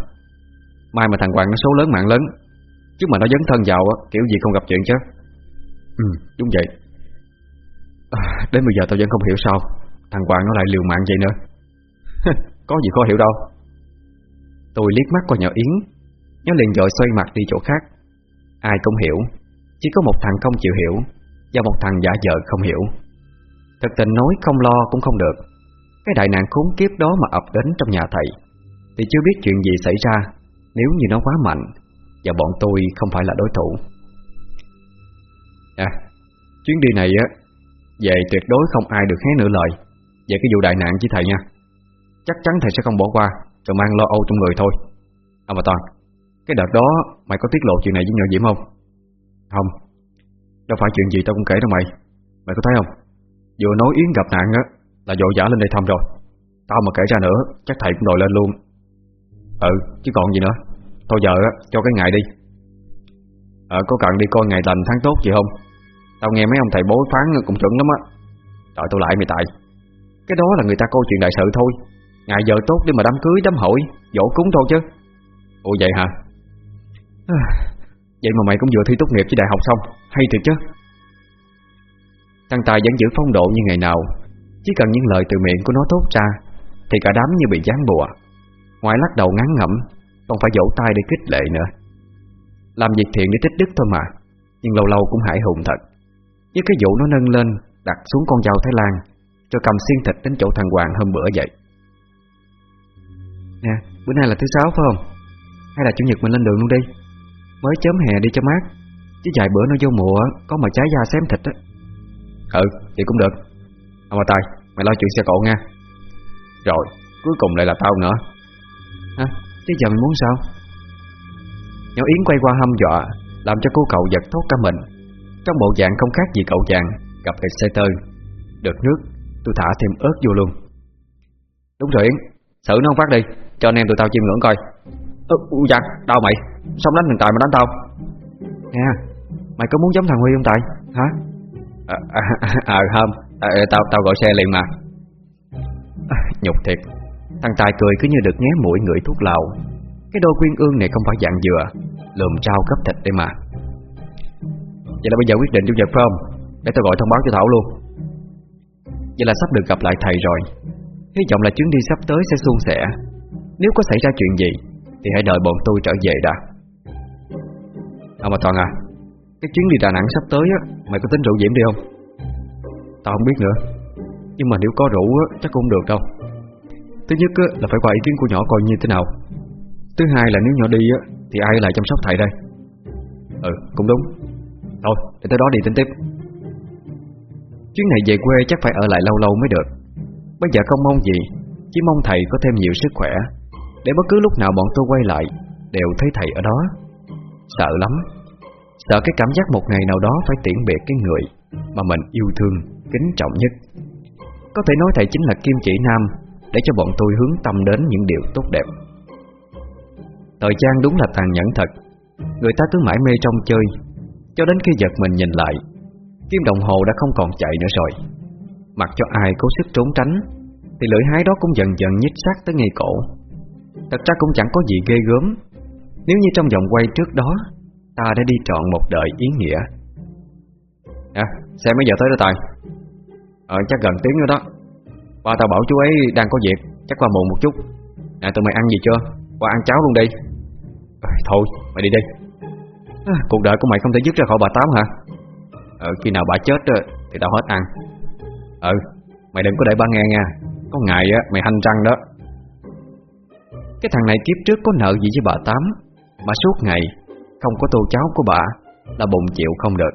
Mai mà thằng Hoàng nó số lớn mạng lớn Chứ mà nó dấn thân vào Kiểu gì không gặp chuyện chứ. Ừ đúng vậy. À, Đến bây giờ tao vẫn không hiểu sao Thằng Hoàng nó lại liều mạng vậy nữa. Có gì khó hiểu đâu. Tôi liếc mắt qua nhỏ Yến Nó liền dội xoay mặt đi chỗ khác. Ai cũng hiểu. Chỉ có một thằng không chịu hiểu Và một thằng giả vờ không hiểu. Thực tình nói không lo cũng không được. Cái đại nạn khốn kiếp đó mà ập đến trong nhà thầy Thì chưa biết chuyện gì xảy ra Nếu như nó quá mạnh Và bọn tôi không phải là đối thủ. À Chuyến đi này á, Về tuyệt đối không ai được hé nửa lời Về cái vụ đại nạn chứ thầy nha. Chắc chắn thầy sẽ không bỏ qua Rồi mang lo âu trong người thôi. À mà Toàn. Cái đợt đó, mày có tiết lộ chuyện này với nhỏ Diễm không? Không. Đâu phải chuyện gì tao cũng kể đâu mày. Mày có thấy không? Vừa nói Yến gặp nạn á, Là dội dã lên đây thăm rồi. Tao mà kể ra nữa, Chắc thầy cũng đòi lên luôn. Ừ chứ còn gì nữa. Thôi giờ á, cho cái ngày đi. Ờ có cần đi coi ngày lành tháng tốt gì không? Tao nghe mấy ông thầy bối phán cũng chuẩn lắm á. Đợi tao lại mày tại. Cái đó là người ta coi chuyện đại sự thôi. Ngày giờ tốt để mà đám cưới, đám hội, Dỗ cúng thôi chứ. Ủa vậy hả? Vậy mà mày cũng vừa thi tốt nghiệp với đại học xong, Hay thiệt chứ? Thằng Tài vẫn giữ phong độ như ngày nào, Chỉ cần những lời từ miệng của nó tốt ra, Thì cả đám như bị gián bùa Ngoài lắc đầu ngắn ngẩm, Còn phải vỗ tay để kích lệ nữa. Làm việc thiện để tích đức thôi mà, Nhưng lâu lâu cũng hải hùng thật. Với cái vụ nó nâng lên, Đặt xuống con dao Thái Lan, Cho cầm xiên thịt đến chỗ thằng Hoàng hôm bữa vậy. Nè, bữa nay là thứ sáu phải không? Hay là chủ nhật mình lên đường luôn đi? Mới chớm hè đi cho mát. Chứ vài bữa nó vô mùa Có mà trái da xém thịt á. Ừ thì cũng được. Ông bà Tài mày lo chuyện xe cộ nha. Rồi cuối cùng lại là tao nữa. Hả? Chứ giờ mình muốn sao? Nhỏ Yến quay qua hâm dọa Làm cho cô cậu giật thốt cả mình. Trong bộ dạng không khác gì cậu chàng Gặp thịt xe tơ. Được nước tôi thả thêm ớt vô luôn. Đúng rồi Yến. Xử nó phát đi Cho anh em tụi tao chiêm ngưỡng coi Ơ, ừ, dạ, đau mày. Xong đánh thằng Tài mà đánh tao. Nè, mày có muốn giống thằng Huy không Tài? Hả? À, à, à không. À, Tao tao gọi xe liền mà. À, Nhục thiệt. Thằng Tài cười cứ như được nhé mũi người thuốc lào. Cái đôi quyên ương này không phải dạng dừa Lùm trao cấp thịt đây mà. Vậy là bây giờ quyết định chủ nhật phải không Để tao gọi thông báo cho Thảo luôn. Vậy là sắp được gặp lại thầy rồi. Hy vọng là chuyến đi sắp tới sẽ suôn sẻ. Nếu có xảy ra chuyện gì thì hãy đợi bọn tôi trở về đã. À mà Toàn à Cái chuyến đi Đà Nẵng sắp tới á Mày có tính rượu diễm đi không? Tao không biết nữa. Nhưng mà nếu có rượu á chắc cũng được đâu. Thứ nhất á, là phải qua ý kiến của nhỏ coi như thế nào. Thứ hai là nếu nhỏ đi á Thì ai lại chăm sóc thầy đây? Ừ cũng đúng. Thôi để tới đó đi tính tiếp. Chuyến này về quê chắc phải ở lại lâu lâu mới được. Bây giờ không mong gì Chỉ mong thầy có thêm nhiều sức khỏe. Để bất cứ lúc nào bọn tôi quay lại Đều thấy thầy ở đó. Sợ lắm. Sợ cái cảm giác một ngày nào đó phải tiễn biệt cái người Mà mình yêu thương, kính trọng nhất. Có thể nói thầy chính là kim chỉ nam Để cho bọn tôi hướng tâm đến những điều tốt đẹp. Thời gian đúng là tàn nhẫn thật. Người ta cứ mãi mê trong chơi. Cho đến khi giật mình nhìn lại Kim đồng hồ đã không còn chạy nữa rồi. Mặc cho ai cố sức trốn tránh Thì lưỡi hái đó cũng dần dần nhích sát tới ngay cổ. Thật ra cũng chẳng có gì ghê gớm. Nếu như trong vòng quay trước đó Ta đã đi trọn một đời ý nghĩa. À, xe mấy giờ tới đó Tài. Ờ, chắc gần tiếng nữa đó. Ba tao bảo chú ấy đang có việc Chắc qua muộn một chút. Nè, tụi mày ăn gì chưa? Qua ăn cháo luôn đi. À, Thôi, mày đi đi. À, Cuộc đời của mày không thể dứt ra khỏi bà Tám hả? Ờ, khi nào bà chết thì tao hết ăn. Ừ, mày đừng có để ba nghe nha. Có ngày á, mày hanh răng đó. Cái thằng này kiếp trước có nợ gì với bà Tám? Mà suốt ngày Không có tô cháo của bà Là bụng chịu không được.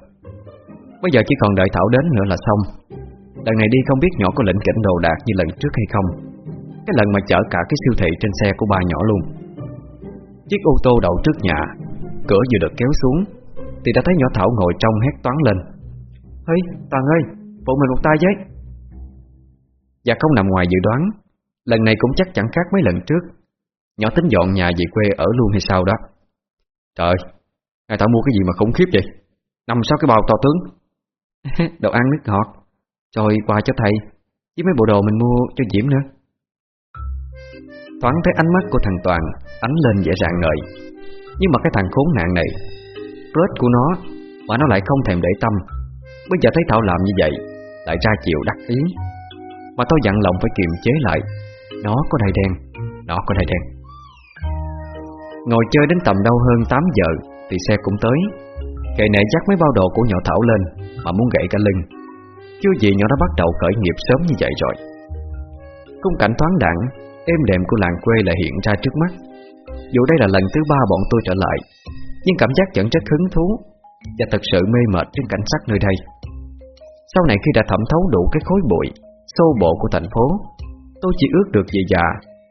Bây giờ chỉ còn đợi Thảo đến nữa là xong. Lần này đi không biết nhỏ có lệnh kỉnh đồ đạc như lần trước hay không. Cái lần mà chở cả cái siêu thị trên xe của ba nhỏ luôn. Chiếc ô tô đậu trước nhà Cửa vừa được kéo xuống Thì đã thấy nhỏ Thảo ngồi trong hét toán lên. Ê, Toàn ơi, phụ mình một tay với. Và không nằm ngoài dự đoán Lần này cũng chắc chẳng khác mấy lần trước Nhỏ tính dọn nhà về quê ở luôn hay sao đó? Trời ai tao mua cái gì mà khủng khiếp vậy? Năm sáu cái bao to tướng. Đồ ăn nước ngọt Rồi quà cho thầy, Với mấy bộ đồ mình mua cho Diễm nữa. Thoáng thấy ánh mắt của thằng Toàn Ánh lên vẻ rạng ngời. Nhưng mà cái thằng khốn nạn này Rết của nó, Mà nó lại không thèm để tâm. Bây giờ thấy Thảo làm như vậy, Lại ra chịu đắc ý. Mà tôi dặn lòng phải kiềm chế lại. Nó có đai đen, Nó có đai đen. Ngồi chơi đến tầm đâu hơn 8 giờ Thì xe cũng tới. Kệ nệ dắt mấy bao đồ của nhỏ Thảo lên Mà muốn gãy cả lưng. Chưa gì nhỏ đã bắt đầu khởi nghiệp sớm như vậy rồi. Khung cảnh thoáng đẳng, Êm đềm của làng quê lại hiện ra trước mắt. Dù đây là lần thứ ba bọn tôi trở lại, Nhưng cảm giác vẫn rất hứng thú Và thật sự mê mệt trên cảnh sắc nơi đây. Sau này khi đã thẩm thấu đủ cái khối bụi, Xô bộ của thành phố, Tôi chỉ ước được về già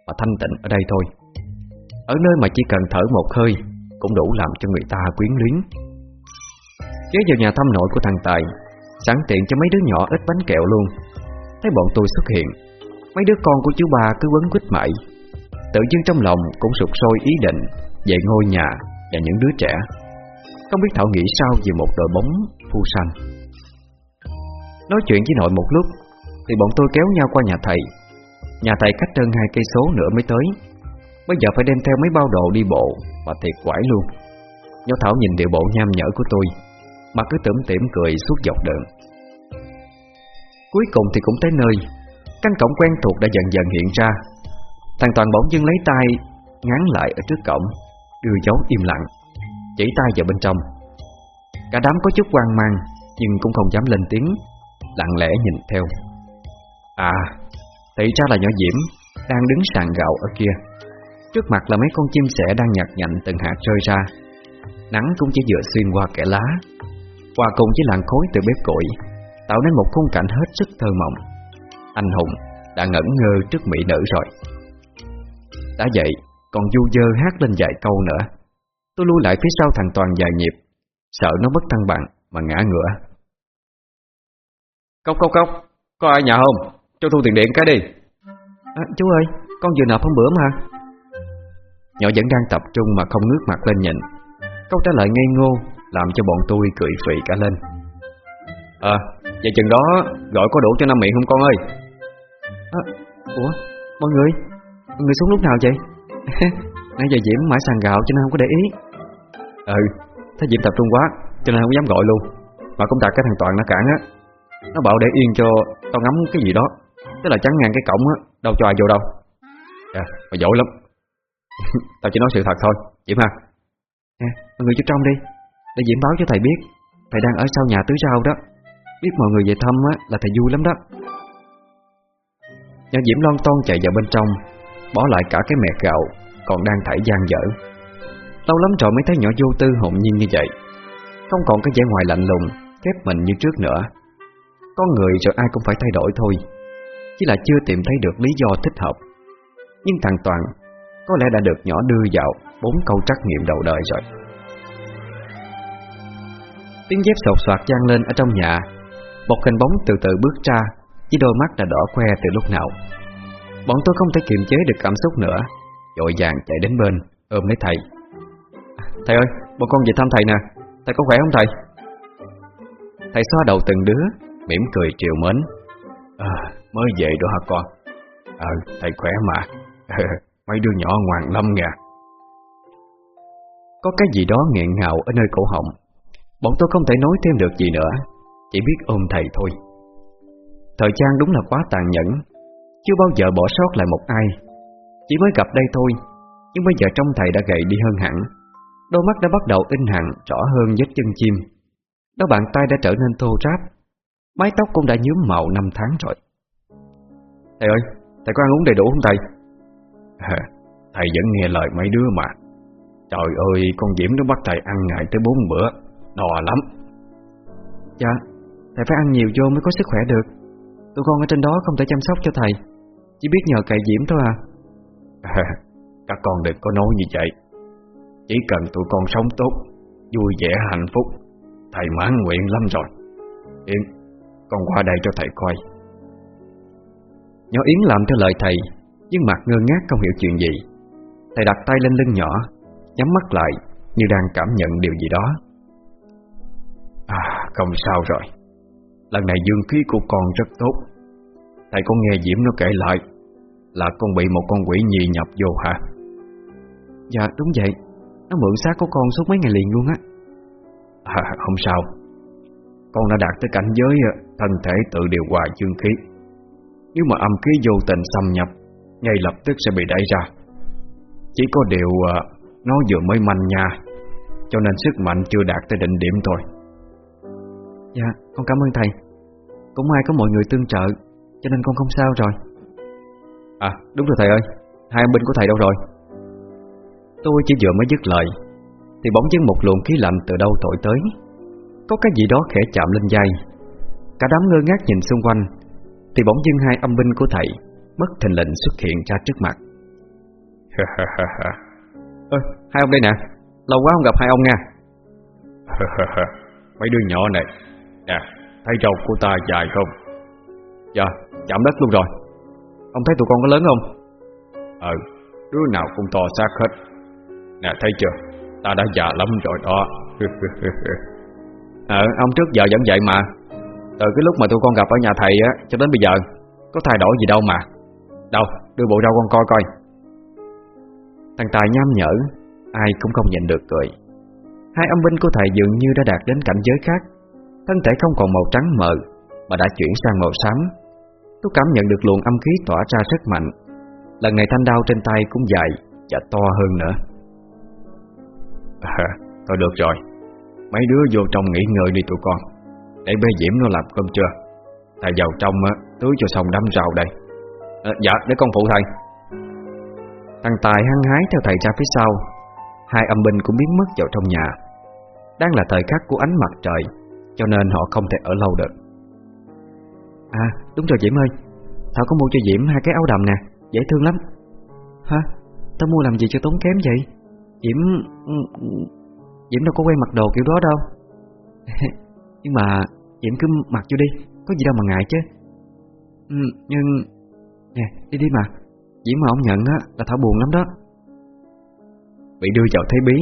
Và thanh tịnh ở đây thôi. Ở nơi mà chỉ cần thở một hơi, Cũng đủ làm cho người ta quyến luyến. Ghé vào nhà thăm nội của thằng Tài, Sẵn tiện cho mấy đứa nhỏ ít bánh kẹo luôn. Thấy bọn tôi xuất hiện, Mấy đứa con của chú ba cứ quấn quýt mãi. Tự dưng trong lòng cũng sụt sôi ý định Về ngôi nhà và những đứa trẻ. Không biết Thảo nghĩ sao về một đội bóng phu xanh. Nói chuyện với nội một lúc, Thì bọn tôi kéo nhau qua nhà thầy. Nhà thầy cách trơn hai cây số nữa mới tới. Bây giờ phải đem theo mấy bao đồ đi bộ Và thiệt quải luôn. Nhỏ Thảo nhìn điệu bộ nham nhở của tôi, Mà cứ tưởng tỉm cười suốt dọc đường. Cuối cùng thì cũng tới nơi Căn cổng quen thuộc đã dần dần hiện ra. Thằng Toàn bỗng dưng lấy tay, Ngán lại ở trước cổng, Đưa dấu im lặng, Chỉ tay vào bên trong. Cả đám có chút hoang mang, Nhưng cũng không dám lên tiếng, Lặng lẽ nhìn theo. À Thì ra là nhỏ Diễm Đang đứng sàn gạo ở kia. Trước mặt là mấy con chim sẻ đang nhặt nhạnh từng hạt rơi ra. Nắng cũng chỉ vừa xuyên qua kẻ lá. Hòa cùng với làn khối từ bếp củi Tạo nên một khung cảnh hết sức thơ mộng. Anh Hùng đã ngẩn ngơ trước mỹ nữ rồi. Đã vậy Còn du dơ hát lên vài câu nữa. Tôi lui lại phía sau thằng Toàn vài nhịp Sợ nó mất thăng bằng Mà ngã ngửa. Cốc cốc cốc Có ai nhà không? Cho thu tiền điện cái đi. À, Chú ơi Con vừa nộp hôm bữa mà Nhỏ vẫn đang tập trung mà không ngước mặt lên nhìn. Câu trả lời ngây ngô Làm cho bọn tôi cười phì cả lên. À Vậy chừng đó gọi có đủ cho năm miệng không con ơi? À, Ủa Mọi người Mọi người xuống lúc nào vậy? Nãy giờ Diễm mãi sàn gạo cho nên không có để ý. Ừ Thấy Diễm tập trung quá Cho nên không dám gọi luôn. Mà cũng tại cái thằng Toàn nó cản á. Nó bảo để yên cho tao ngắm cái gì đó. Tức là chắn ngang cái cổng á Đâu cho ai vô đâu. À mà giỏi lắm. Tao chỉ nói sự thật thôi Diễm ha Nè mọi người vô trong đi Để Diễm báo cho thầy biết Thầy đang ở sau nhà tứ rau đó. Biết mọi người về thăm á, là thầy vui lắm đó. Nhỏ Diễm lon ton chạy vào bên trong Bỏ lại cả cái mẹt gạo Còn đang thải gian dở. Lâu lắm rồi mới thấy nhỏ vô tư hồn nhiên như vậy. Không còn cái vẻ ngoài lạnh lùng Khép mình như trước nữa. Con người rồi ai cũng phải thay đổi thôi. Chỉ là chưa tìm thấy được lý do thích hợp. Nhưng thằng Toàn có lẽ đã được nhỏ đưa vào Bốn câu trắc nghiệm đầu đời rồi. Tiếng dép sột soạt gian lên ở trong nhà. Một hình bóng từ từ bước ra Với đôi mắt đã đỏ que từ lúc nào. Bọn tôi không thể kiềm chế được cảm xúc nữa. Dội vàng chạy đến bên Ôm lấy thầy. Thầy ơi, bọn con về thăm thầy nè. Thầy có khỏe không thầy? Thầy xoa đầu từng đứa mỉm cười triều mến. À, Mới về đó hả con? Ờ, thầy khỏe mà. Mấy đứa nhỏ ngoan lắm nha. Có cái gì đó nghẹn ngào ở nơi cổ họng. Bọn tôi không thể nói thêm được gì nữa. Chỉ biết ôm thầy thôi. Thời gian đúng là quá tàn nhẫn. Chưa bao giờ bỏ sót lại một ai. Chỉ mới gặp đây thôi. Nhưng bây giờ trong thầy đã gầy đi hơn hẳn. Đôi mắt đã bắt đầu in hẳn Rõ hơn vết chân chim. Đôi bàn tay đã trở nên thô ráp. Mái tóc cũng đã nhuốm màu năm tháng rồi. Thầy ơi, Thầy có ăn uống đầy đủ không thầy? Thầy vẫn nghe lời mấy đứa mà. Trời ơi con Diễm nó bắt thầy ăn ngày tới bốn bữa. No lắm. Dạ Thầy phải ăn nhiều vô mới có sức khỏe được. Tụi con ở trên đó không thể chăm sóc cho thầy. Chỉ biết nhờ cậy diễm thôi à. à Các con đừng có nói như vậy. Chỉ cần tụi con sống tốt Vui vẻ hạnh phúc Thầy mãn nguyện lắm rồi. Yến Con qua đây cho thầy coi. Nhỏ Yến làm theo lời thầy nhưng mặt ngơ ngác không hiểu chuyện gì. Thầy đặt tay lên lưng nhỏ Nhắm mắt lại Như đang cảm nhận điều gì đó. À không sao rồi. Lần này dương khí của con rất tốt. Thầy con nghe Diễm nó kể lại Là con bị một con quỷ nhì nhập vô hả? Dạ đúng vậy. Nó mượn xác của con suốt mấy ngày liền luôn á. À, Không sao. Con đã đạt tới cảnh giới à, Thân thể tự điều hòa dương khí. Nếu mà âm khí vô tình xâm nhập ngay lập tức sẽ bị đẩy ra. Chỉ có điều à, Nó vừa mới manh nha Cho nên sức mạnh chưa đạt tới đỉnh điểm thôi. Dạ con cảm ơn thầy. Cũng may có mọi người tương trợ Cho nên con không sao rồi. À đúng rồi thầy ơi. Hai ông binh của thầy đâu rồi? Tôi chỉ vừa mới dứt lời Thì bỗng dưng một luồng khí lạnh từ đâu thổi tới. Có cái gì đó khẽ chạm lên dây Cả đám ngơ ngác nhìn xung quanh Thì bỗng dưng hai âm binh của thầy Bất thình lệnh xuất hiện ra trước mặt. Ơ, hai ông đây nè. Lâu quá không gặp hai ông nha. Mấy đứa nhỏ này Nè, thấy râu của ta dài không? Dạ, chạm đất luôn rồi. Ông thấy tụi con có lớn không? Ừ, đứa nào cũng to xác hết. Nè thấy chưa? Ta đã già lắm rồi đó. Ờ, ông trước giờ vẫn vậy mà. Từ cái lúc mà tụi con gặp ở nhà thầy á Cho đến bây giờ Có thay đổi gì đâu mà Đâu, đưa bộ rau con coi coi. Thằng Tài nham nhở Ai cũng không nhìn được cười. Hai âm binh của thầy dường như đã đạt đến cảnh giới khác. Thân thể không còn màu trắng mờ Mà đã chuyển sang màu xám. Tôi cảm nhận được luồng âm khí tỏa ra rất mạnh. Lần này thanh đao trên tay cũng dài Và to hơn nữa. À, Thôi được rồi. Mấy đứa vô trong nghỉ ngơi đi tụi con. Để bê Diễm nó làm cơm chưa Thầy vào trong á Tưới cho xong đám rau đây à, Dạ để con phụ thầy. Thằng Tài hăng hái theo thầy ra phía sau. Hai âm binh cũng biến mất vào trong nhà. Đang là thời khắc của ánh mặt trời Cho nên họ không thể ở lâu được. À đúng rồi Diễm ơi. Thảo có mua cho Diễm hai cái áo đầm nè Dễ thương lắm. Hả? Tao mua làm gì cho tốn kém vậy? Diễm... Ừ, ừ, Diễm đâu có quen mặc đồ kiểu đó đâu. Nhưng mà Diễm cứ mặc cho đi Có gì đâu mà ngại chứ. Ừ, Nhưng... Nè, đi đi mà. Diễm mà ông nhận á là Thảo buồn lắm đó. Bị đưa vào thế bí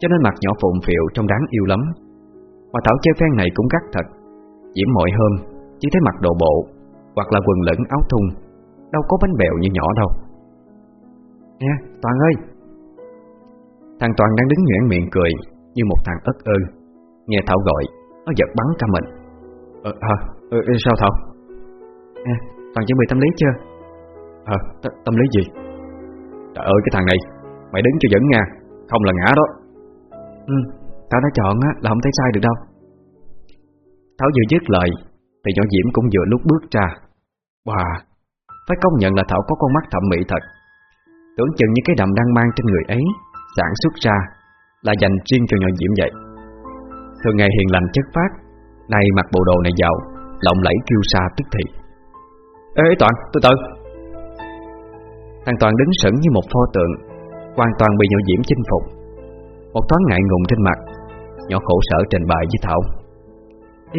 Cho nên mặt nhỏ phụng phiệu trông đáng yêu lắm. Mà Thảo chơi phen này cũng gắt thật. Diễm mọi hôm Chỉ thấy mặc đồ bộ Hoặc là quần lẫn áo thun Đâu có bánh bèo như nhỏ đâu. Nè Toàn ơi! Thằng Toàn đang đứng nhoẻn miệng cười Như một thằng ất ơ Nghe Thảo gọi Nó giật bắn cả mình. Ờ hả? Ờ, ờ Sao Thảo? Nè Toàn chuẩn bị tâm lý chưa? Ờ tâm lý gì? Trời ơi cái thằng này Mày đứng cho dẫn nha Không là ngã đó. Ừ. Tao đã chọn á là không thấy sai được đâu. Thảo vừa dứt lời Thì nhỏ Diễm cũng vừa lúc bước ra. Wow Phải công nhận là Thảo có con mắt thẩm mỹ thật. Tưởng chừng như cái đầm đang mang trên người ấy Sản xuất ra Là dành riêng cho nhỏ Diễm vậy. Thường ngày hiền lành chất phát Nay mặc bộ đồ này vào Lộng lẫy kêu xa tức thì Ê, ê Toàn, từ từ Thằng Toàn đứng sững như một pho tượng Hoàn toàn bị nhỏ Diễm chinh phục. Một thoáng ngại ngùng trên mặt Nhỏ khổ sở trình bày với Thảo.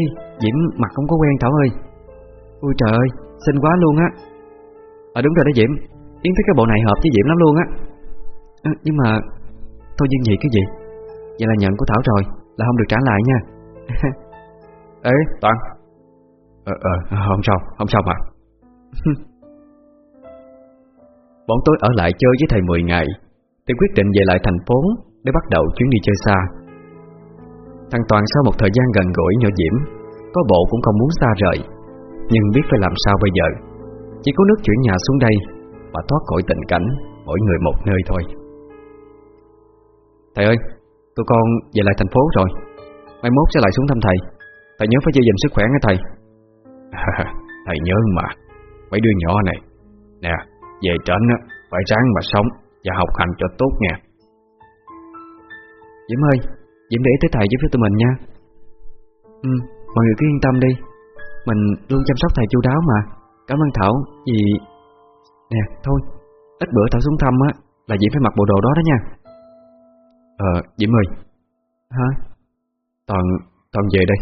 Ê, Diễm mặt không có quen Thảo ơi. Ui trời ơi, xinh quá luôn á. À đúng rồi đó Diễm Yến thấy cái bộ này hợp với Diễm lắm luôn á. À, Nhưng mà Thôi nhưng gì cái gì? Vậy là nhận của Thảo rồi Là không được trả lại nha. Ê Toàn. Ờ, ờ ờ không sao không sao mà. Bọn tôi ở lại chơi với thầy 10 ngày. Thì quyết định về lại thành phố Để bắt đầu chuyến đi chơi xa. Thằng Toàn sau một thời gian gần gũi nhỏ Diễm Có bộ cũng không muốn xa rời, Nhưng biết phải làm sao bây giờ. Chỉ có nước chuyển nhà xuống đây Và thoát khỏi tình cảnh Mỗi người một nơi thôi. Thầy ơi, Tụi con về lại thành phố rồi. Mai mốt sẽ lại xuống thăm thầy. Thầy nhớ phải giữ gìn sức khỏe nghe thầy. Thầy nhớ mà. Mấy đứa nhỏ này. Nè về trển phải ráng mà sống Và học hành cho tốt nha. Diễm ơi Diễm để tới thầy giúp cho tụi mình nha. Ừ mọi người cứ yên tâm đi. Mình luôn chăm sóc thầy chu đáo mà. Cảm ơn Thảo vì Nè thôi Ít bữa Thảo xuống thăm á Là Diễm phải mặc bộ đồ đó đó nha. Ờ Diễm ơi. Hả? Toàn Toàn về đây.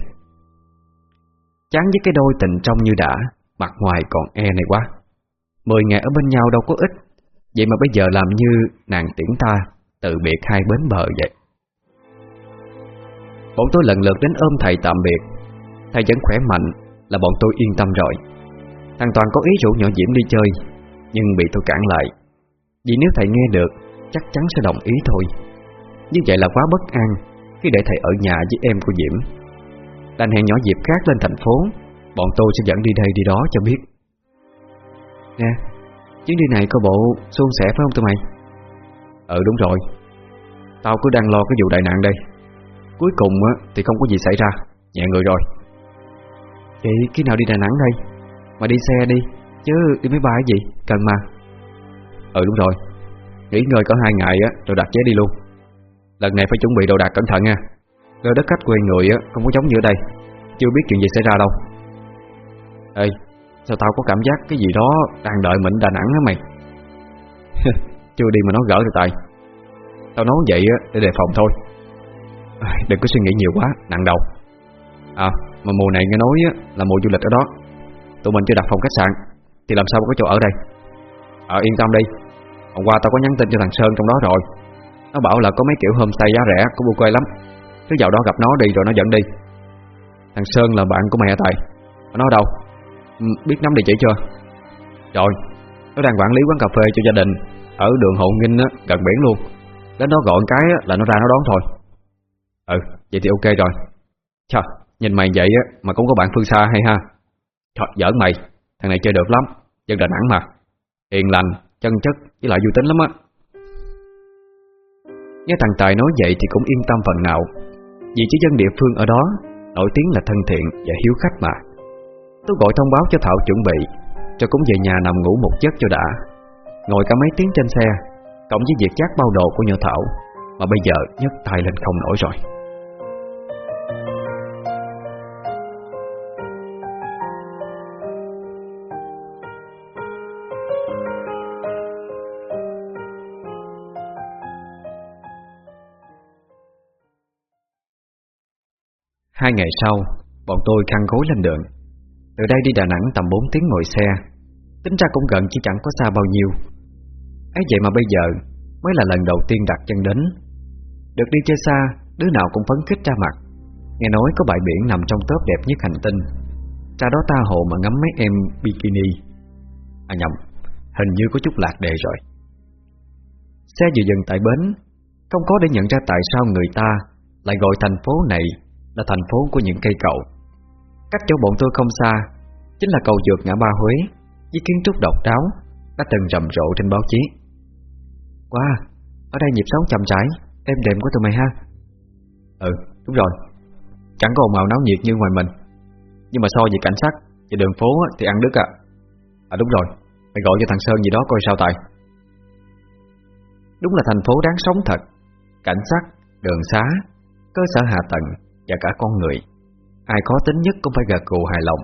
Chán với cái đôi tình trong như đã Mặt ngoài còn e này quá Mười ngày ở bên nhau đâu có ít. Vậy mà bây giờ làm như nàng tiễn ta, Từ biệt hai bến bờ vậy. Bọn tôi lần lượt đến ôm thầy tạm biệt. Thầy vẫn khỏe mạnh, Là bọn tôi yên tâm rồi. Thằng Toàn có ý rủ nhỏ Diễm đi chơi, Nhưng bị tôi cản lại. Vì nếu thầy nghe được, Chắc chắn sẽ đồng ý thôi. Như vậy là quá bất an, Khi để thầy ở nhà với em của Diễm. Đành hẹn nhỏ Diệp khác lên thành phố, Bọn tôi sẽ dẫn đi đây đi đó cho biết. Nè Chuyến đi này có bộ suôn sẻ phải không tụi mày? Ừ đúng rồi. Tao cứ đang lo cái vụ đại nạn đây. Cuối cùng á, thì không có gì xảy ra. Nhẹ người rồi. Vậy khi nào đi Đà Nẵng đây? Mà đi xe đi Chứ đi máy bay gì Cần mà. Ừ đúng rồi. Nghỉ ngơi có hai ngày á rồi đặt vé đi luôn. Lần này phải chuẩn bị đồ đạc cẩn thận nha. Nơi đất khách quê người á không có giống như ở đây. Chưa biết chuyện gì xảy ra đâu. Ê Sao tao có cảm giác cái gì đó Đang đợi mình Đà Nẵng á mày? Chưa đi mà nó gỡ rồi tại Tao nói vậy để đề phòng thôi. Đừng có suy nghĩ nhiều quá, Nặng đầu. À mà mùa này nghe nói là mùa du lịch ở đó. Tụi mình chưa đặt phòng khách sạn, Thì làm sao có chỗ ở đây? Ờ yên tâm đi. Hôm qua tao có nhắn tin cho thằng Sơn trong đó rồi. Nó bảo là có mấy kiểu homestay giá rẻ Cũng ok lắm. Cứ vào đó gặp nó đi, rồi nó dẫn đi. Thằng Sơn là bạn của mẹ Tài? Nó ở đâu? Biết nắm địa chỉ chưa? Rồi Nó đang quản lý quán cà phê cho gia đình Ở đường hậu Nghinh á, gần biển luôn. Đến đó gọi cái á, là nó ra nó đón thôi. Ừ vậy thì ok rồi. Chà nhìn mày vậy á Mà cũng có bạn phương xa hay ha. Trời giỡn mày Thằng này chơi được lắm Dân Đà Nẵng mà. Hiền lành, chân chất với lại vui tính lắm á. Nghe thằng Tài nói vậy thì cũng yên tâm phần nào. Vì chứ dân địa phương ở đó Nổi tiếng là thân thiện và hiếu khách mà. Tôi gọi thông báo cho Thảo chuẩn bị, Rồi cũng về nhà nằm ngủ một giấc cho đã. Ngồi cả mấy tiếng trên xe, Cộng với việc chát bao đồ của nhỏ Thảo, Mà bây giờ nhấc tay lên không nổi rồi. Hai ngày sau, Bọn tôi khăn gối lên đường. Từ đây đi Đà Nẵng tầm 4 tiếng ngồi xe. Tính ra cũng gần chứ chẳng có xa bao nhiêu. Ấy vậy mà bây giờ Mới là lần đầu tiên đặt chân đến. Được đi chơi xa, Đứa nào cũng phấn khích ra mặt. Nghe nói có bãi biển nằm trong tớp đẹp nhất hành tinh. Ra đó ta hồ mà ngắm mấy em bikini. À nhầm, Hình như có chút lạc đề rồi. Xe vừa dừng tại bến, Không có để nhận ra tại sao người ta Lại gọi thành phố này là thành phố của những cây cầu. Cách chỗ bọn tôi không xa, chính là cầu vượt ngã ba Huế với kiến trúc độc đáo đã từng rầm rộ trên báo chí. Wow, ở đây nhịp sống chậm rãi, êm đềm của tụi mày ha. Ừ, đúng rồi. Chẳng có màu náo nhiệt như ngoài mình. Nhưng mà so với cảnh sát và đường phố thì ăn đứt à. À đúng rồi, mày gọi cho thằng Sơn gì đó coi sao tại Đúng là thành phố đáng sống thật. Cảnh sát, đường xá, cơ sở hạ tầng và cả con người Ai khó tính nhất cũng phải gật gù hài lòng.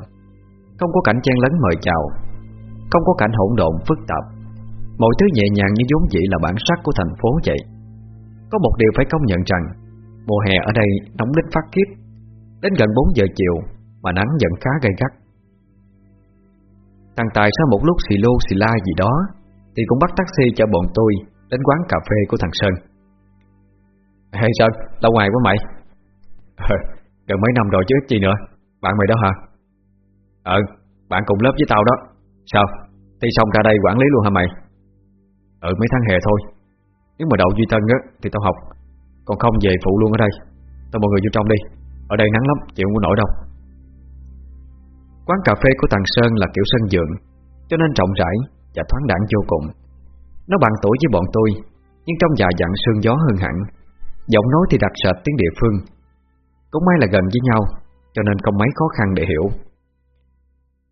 Không có cảnh chen lấn mời chào. Không có cảnh hỗn độn phức tạp. Mọi thứ nhẹ nhàng như vốn dĩ là bản sắc của thành phố vậy. Có một điều phải công nhận rằng Mùa hè ở đây nóng đến phát kiếp. Đến gần 4 giờ chiều Mà nắng vẫn khá gay gắt. Thằng Tài sau một lúc xì lô xì la gì đó Thì cũng bắt taxi cho bọn tôi Đến quán cà phê của thằng Sơn. Hey Sơn, lâu ngoài quá mày. Gần mấy năm rồi chứ gì nữa? Bạn mày đó hả? Ờ bạn cùng lớp với tao đó. Sao? Thi xong ra đây quản lý luôn hả mày? Ừ mấy tháng hè thôi. Nếu mà đậu Duy Tân á, thì tao học. Còn không về phụ luôn ở đây. Tao mọi người vô trong đi. Ở đây nắng lắm, chịu không nổi đâu. Quán cà phê của thằng Sơn là kiểu sân dượng Cho nên rộng rãi và thoáng đẳng vô cùng. Nó bằng tuổi với bọn tôi, Nhưng trong già dặn sương gió hơn hẳn. Giọng nói thì đặc sệt tiếng địa phương cũng may là gần với nhau, Cho nên không mấy khó khăn để hiểu.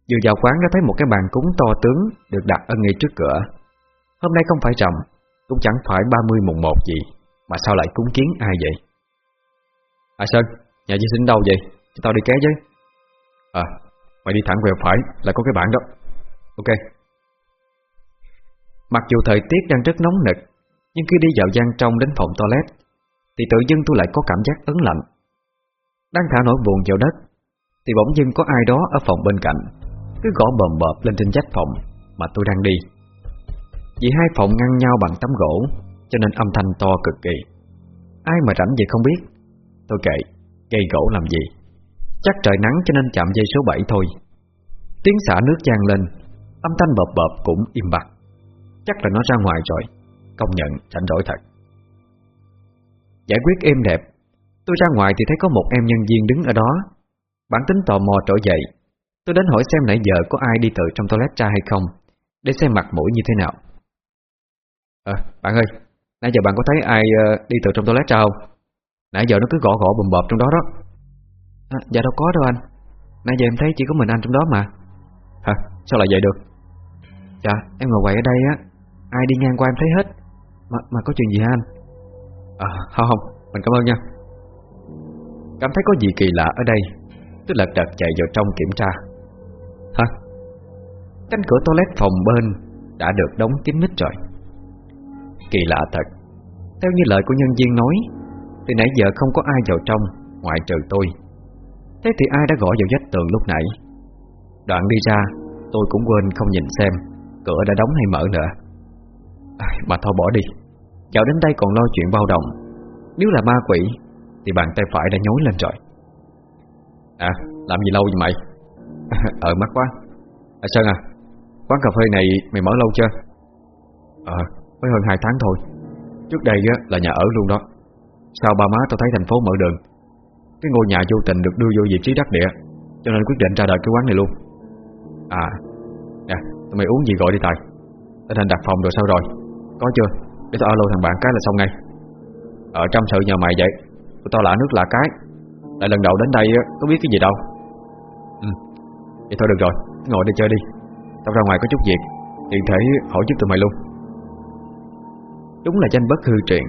Vừa vào quán đã thấy một cái bàn cúng to tướng Được đặt ở ngay trước cửa. Hôm nay không phải rằm, Cũng chẳng phải 30 mùng 1 gì, Mà sao lại cúng kiến ai vậy? À Sơn, Nhà di sinh đâu vậy? Chúng tao đi ké với. À Mày đi thẳng về phải là có cái bảng đó. Ok. Mặc dù thời tiết đang rất nóng nực, Nhưng khi đi vào gian trong đến phòng toilet, Thì tự dưng tôi lại có cảm giác ấn lạnh đang thả nỗi buồn vào đất Thì bỗng dưng có ai đó ở phòng bên cạnh Cứ gõ bầm bợp lên trên vách phòng Mà tôi đang đi. Vì hai phòng ngăn nhau bằng tấm gỗ Cho nên âm thanh to cực kỳ. Ai mà rảnh vậy không biết. Tôi kệ, gây gỗ làm gì? Chắc trời nắng cho nên chạm dây số 7 thôi. Tiếng xả nước chan lên Âm thanh bợp bợp cũng im bặt. Chắc là nó ra ngoài rồi Công nhận rảnh rỗi thật. Giải quyết êm đẹp. Tôi ra ngoài thì thấy có một em nhân viên đứng ở đó. Bản tính tò mò trỗi dậy. Tôi đến hỏi xem nãy giờ có ai đi từ trong toilet ra hay không Để xem mặt mũi như thế nào. Ờ, bạn ơi Nãy giờ bạn có thấy ai uh, đi từ trong toilet ra không? Nãy giờ nó cứ gõ gõ bùm bọp trong đó đó. À, Dạ đâu có đâu anh. Nãy giờ em thấy chỉ có mình anh trong đó mà. Hả? Sao lại vậy được? Dạ, em ngồi quậy ở đây á. Ai đi ngang qua em thấy hết. Mà, mà có chuyện gì hả anh? À không không Mình cảm ơn nha. Cảm thấy có gì kỳ lạ ở đây? Tôi lật đật chạy vào trong kiểm tra. Hả? Cánh cửa toilet phòng bên Đã được đóng kín mít rồi. Kỳ lạ thật. Theo như lời của nhân viên nói Từ nãy giờ không có ai vào trong Ngoại trừ tôi. Thế thì ai đã gõ vào vách tường lúc nãy? Đoạn đi ra Tôi cũng quên không nhìn xem Cửa đã đóng hay mở nữa. À, Mà thôi bỏ đi. Dạo đến đây còn lo chuyện bao đồng. Nếu là ma quỷ thì bàn tay phải đã nhối lên rồi À làm gì lâu vậy mày? Ờ mắc quá. À Sơn à Quán cà phê này mày mở lâu chưa? Ờ mới hơn 2 tháng thôi. Trước đây á, là nhà ở luôn đó. Sau ba má tao thấy thành phố mở đường? Cái ngôi nhà vô tình được đưa vô vị trí đắc địa Cho nên quyết định ra đời cái quán này luôn. À Nè tụi mày uống gì gọi đi Tài? Tình hình đặt phòng rồi sao rồi? Có chưa? Để tao alo thằng bạn cái là xong ngay. Ờ, ở trong sự nhờ mày vậy của tao lạ nước lạ cái. Lại lần đầu đến đây có biết cái gì đâu. Ừ Vậy thôi được rồi, Ngồi đi chơi đi. Tao ra ngoài có chút việc, Tiện thể hỏi giúp tụi mày luôn. Đúng là danh bất hư truyền.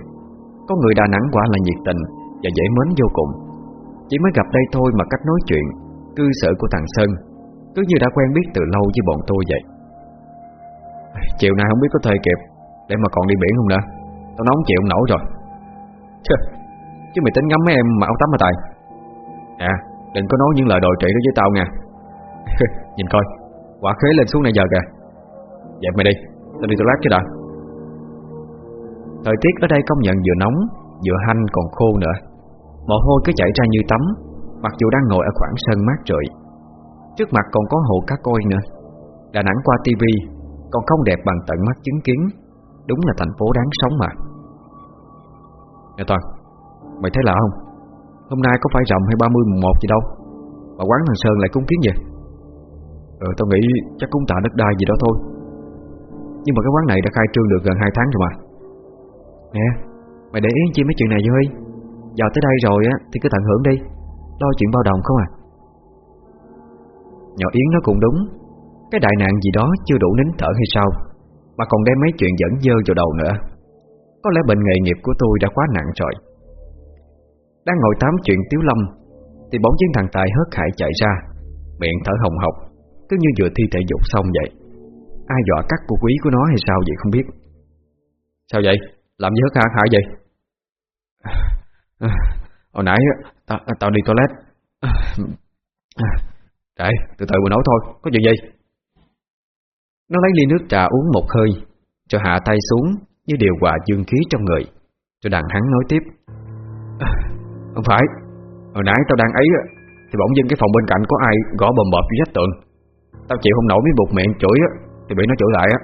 Có người Đà Nẵng quả là nhiệt tình Và dễ mến vô cùng. Chỉ mới gặp đây thôi mà cách nói chuyện, Cư xử của thằng Sơn Cứ như đã quen biết từ lâu với bọn tôi vậy. Chiều nay không biết có thời kịp, Để mà còn đi biển không nữa. Tao nóng chịu không nổi rồi. Chứ chứ mày tính ngắm mấy em mà áo tắm hả tài. À đừng có nói những lời đồi trị đó với tao nha. Nhìn coi, Quả khế lên xuống này giờ kìa. Dẹp mày đi, Tao đi toilet chứ đã. Thời tiết ở đây công nhận vừa nóng, Vừa hanh còn khô nữa. Mồ hôi cứ chảy ra như tắm, Mặc dù đang ngồi ở khoảng sân mát rượi. Trước mặt còn có hồ cá coi nữa. Đà Nẵng qua tivi Còn không đẹp bằng tận mắt chứng kiến. Đúng là thành phố đáng sống mà. Nè Toàn Mày thấy lạ không? Hôm nay có phải rằm hay 30 mùng 1 gì đâu? Mà quán thằng Sơn lại cúng kiến vậy. Ừ tao nghĩ chắc cúng tạ đất đai gì đó thôi. Nhưng mà cái quán này đã khai trương được gần 2 tháng rồi mà. Nè, Mày để ý chi mấy chuyện này vui Giờ tới đây rồi á, thì cứ tận hưởng đi. Lo chuyện bao đồng không à? Nhỏ Yến nó cũng đúng. Cái đại nạn gì đó chưa đủ nín thở hay sao? Mà còn đem mấy chuyện dẫn dơ vào đầu nữa. Có lẽ bệnh nghề nghiệp của tôi đã quá nặng rồi. Đang ngồi tám chuyện Tiếu Lâm Thì bỗng nhiên thằng Tài hớt hải chạy ra Miệng thở hồng hộc Cứ như vừa thi thể dục xong vậy. Ai dọa cắt của quý của nó hay sao vậy không biết. Sao vậy? Làm gì hớt hải hại vậy? Hồi nãy tao, tao đi toilet. Đấy từ từ mà nói thôi Có chuyện gì? Nó lấy ly nước trà uống một hơi Cho hạ tay xuống Như điều hòa dương khí trong người Cho đàn hắn nói tiếp không phải. Hồi nãy tao đang ấy Thì bỗng dưng cái phòng bên cạnh có ai gõ bầm bợp với vách tượng Tao chịu không nổi mấy bụt miệng chửi Thì bị nó chửi lại á.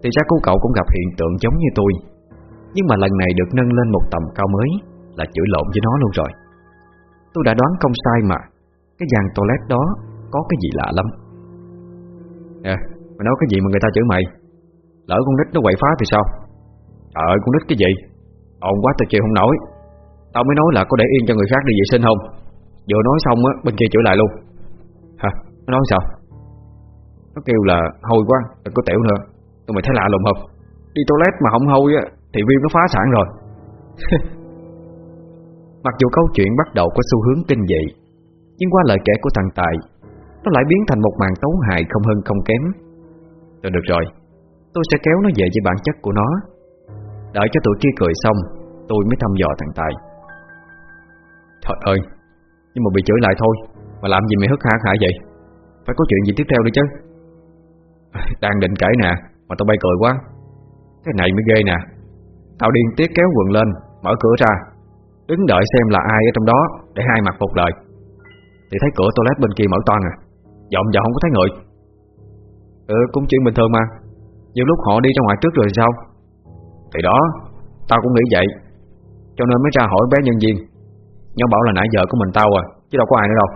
Thì ra cô cậu cũng gặp hiện tượng giống như tôi. Nhưng mà lần này được nâng lên một tầm cao mới Là chửi lộn với nó luôn rồi. Tôi đã đoán không sai mà, Cái dàn toilet đó Có cái gì lạ lắm. Nè Mày nói cái gì mà người ta chửi mày? Lỡ con nít nó quậy phá thì sao? Trời ơi, con nít cái gì? Ồn quá, tao chịu không nổi. Tao mới nói là có để yên cho người khác đi vệ sinh không? Vừa nói xong á, bên kia chửi lại luôn. Hả? Nó nói sao? Nó kêu là, hôi quá, Đừng có tiểu nữa. Tụi mày thấy lạ lùng không? Đi toilet mà không hôi á, Thì viêm nó phá sản rồi. Mặc dù câu chuyện bắt đầu có xu hướng kinh dị, Nhưng qua lời kể của thằng Tài, Nó lại biến thành một màn tấu hại không hơn không kém. Rồi được rồi, Tôi sẽ kéo nó về với bản chất của nó. Đợi cho tụi kia cười xong, Tôi mới thăm dò thằng Tài. Trời ơi Nhưng mà bị chửi lại thôi. Mà làm gì mày hất hả hả vậy? Phải có chuyện gì tiếp theo đi chứ. Đang định kể nè, Mà tao bay cười quá. Cái này mới ghê nè. Tao điên tiết kéo quần lên, Mở cửa ra. Đứng đợi xem là ai ở trong đó Để hai mặt phục lời. Thì thấy cửa toilet bên kia mở toan à. Dọn vào không có thấy người. Ừ cũng chuyện bình thường mà. Nhiều lúc họ đi ra ngoài trước rồi sao? Thì đó, Tao cũng nghĩ vậy. Cho nên mới ra hỏi bé nhân viên. Nhau bảo là nãy giờ của mình tao à Chứ đâu có ai nữa đâu.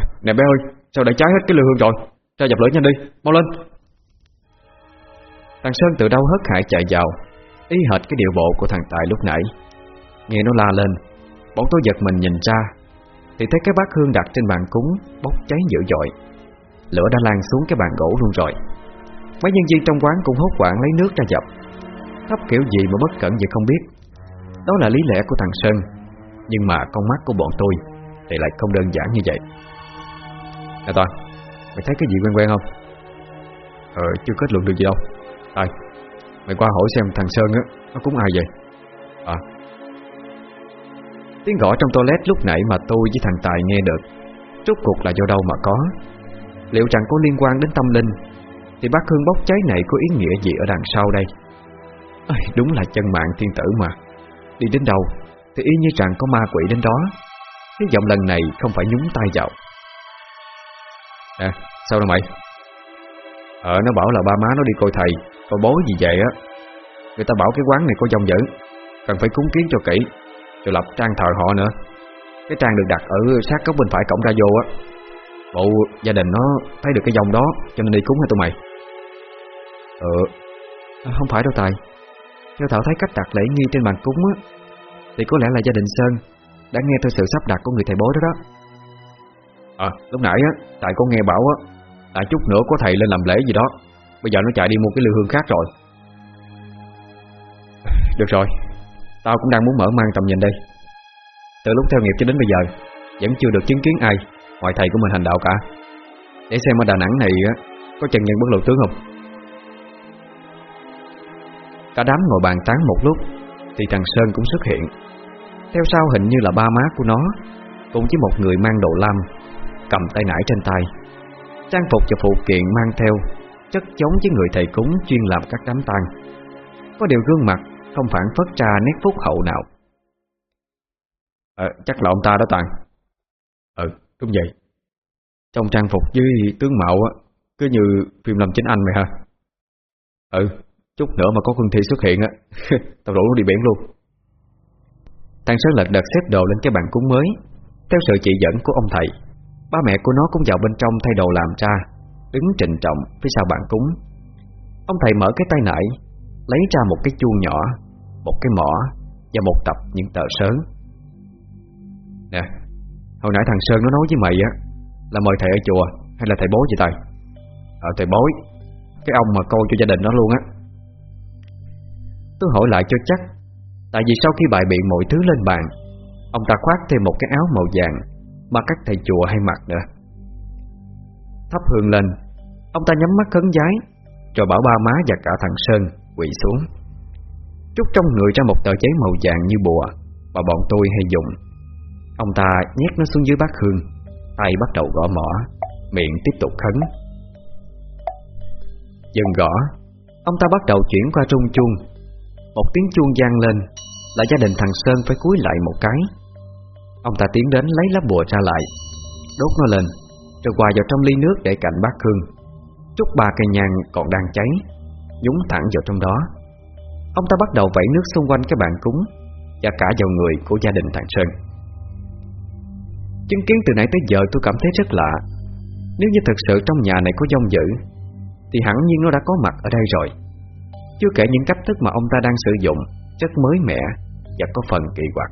À, Nè bé ơi Sao đã cháy hết cái lửa hương rồi? Ra dập lửa nhanh đi Mau lên. Thằng Sơn từ đâu hớt hải chạy vào Ý hệt cái điệu bộ của thằng Tài lúc nãy. Nghe nó la lên Bọn tôi giật mình nhìn ra Thì thấy cái bát hương đặt trên bàn cúng Bốc cháy dữ dội. Lửa đã lan xuống cái bàn gỗ luôn rồi. Mấy nhân viên trong quán cũng hốt quảng lấy nước ra dập. Thấp kiểu gì mà bất cẩn vậy không biết. Đó là lý lẽ của thằng Sơn nhưng mà con mắt của bọn tôi Thì lại không đơn giản như vậy. Nè Toàn Mày thấy cái gì quen quen không? Ờ chưa kết luận được gì đâu. Đây Mày qua hỏi xem thằng Sơn á Nó cũng ai vậy? À. Tiếng gõ trong toilet lúc nãy mà tôi với thằng Tài nghe được Rốt cuộc là do đâu mà có? Liệu chẳng có liên quan đến tâm linh Thì bác Hương bốc cháy này có ý nghĩa gì ở đằng sau đây? À, Đúng là chân mạng thiên tử mà. Đi đến đâu thì y như rằng có ma quỷ đến đó, Cái giọng lần này không phải nhúng tay vào. Nè sao rồi mày? Ờ nó bảo là ba má nó đi coi thầy, Coi bố gì vậy á. Người ta bảo cái quán này có dòng dữ Cần phải cúng kiến cho kỹ, Rồi lập trang thờ họ nữa. Cái trang được đặt ở sát góc bên phải cổng ra vô á. Bộ gia đình nó thấy được cái dòng đó, Cho nên đi cúng hả tụi mày? Ờ Không phải đâu Tài. Theo Thảo thấy cách đặt lễ nghi trên bàn cúng á thì có lẽ là gia đình Sơn Đã nghe theo sự sắp đặt của người thầy bói đó đó. À lúc nãy á, Tại con nghe bảo á Tại chút nữa có thầy lên làm lễ gì đó. Bây giờ nó chạy đi mua cái lư hương khác rồi. Được rồi, Tao cũng đang muốn mở mang tầm nhìn đây. Từ lúc theo nghiệp cho đến bây giờ, Vẫn chưa được chứng kiến ai Ngoài thầy của mình hành đạo cả. Để xem ở Đà Nẵng này á, Có chân nhân bất lộ tướng không? Cả đám ngồi bàn tán một lúc. Thì thằng Sơn cũng xuất hiện. Theo sau hình như là ba má của nó Cùng với một người mang đồ lam Cầm tay nải trên tay. Trang phục và phụ kiện mang theo Chất giống với người thầy cúng chuyên làm các đám tang. Có điều gương mặt Không phản phất ra nét phúc hậu nào. Ờ chắc là ông ta đó Toàn Ừ đúng vậy. Trong trang phục với tướng mạo Cứ như phim Lâm Chính Anh mày ha Ừ Chút nữa mà có Phương Thi xuất hiện á Tao rủ nó đi biển luôn. Thằng Sơn lật đật xếp đồ lên cái bàn cúng mới. Theo sự chỉ dẫn của ông thầy Ba mẹ của nó cũng vào bên trong thay đồ làm ra Đứng trịnh trọng phía sau bàn cúng. Ông thầy mở cái tay nải Lấy ra một cái chuông nhỏ Một cái mỏ Và một tập những tờ sớn Nè Hồi nãy thằng Sơn nó nói với mày á Là mời thầy ở chùa hay là thầy bố vậy thầy, Ờ thầy bối Cái ông mà coi cho gia đình nó luôn á. Tôi hỏi lại cho chắc. Tại vì sau khi bài biện mọi thứ lên bàn, Ông ta khoác thêm một cái áo màu vàng Mà các thầy chùa hay mặc nữa. Thắp hương lên, Ông ta nhắm mắt khấn giái Rồi bảo ba má và cả thằng Sơn quỳ xuống. Chút trong người ra một tờ giấy màu vàng như bùa Mà bọn tôi hay dùng. Ông ta nhét nó xuống dưới bát hương, Tay bắt đầu gõ mỏ Miệng tiếp tục khấn. Dừng gõ, Ông ta bắt đầu chuyển qua trung chuông. Một tiếng chuông vang lên, Là gia đình thằng Sơn phải cúi lại một cái. Ông ta tiến đến lấy lá bùa ra lại, Đốt nó lên, Rồi quà vào trong ly nước để cạnh bát hương Chút ba cây nhang còn đang cháy, Nhúng thẳng vào trong đó. Ông ta bắt đầu vẩy nước xung quanh cái bàn cúng, Và cả vào người của gia đình thằng Sơn. Chứng kiến từ nãy tới giờ tôi cảm thấy rất lạ. Nếu như thật sự trong nhà này có dông dữ, Thì hẳn nhiên nó đã có mặt ở đây rồi. Chưa kể những cách thức mà ông ta đang sử dụng Rất mới mẻ Và có phần kỳ quặc.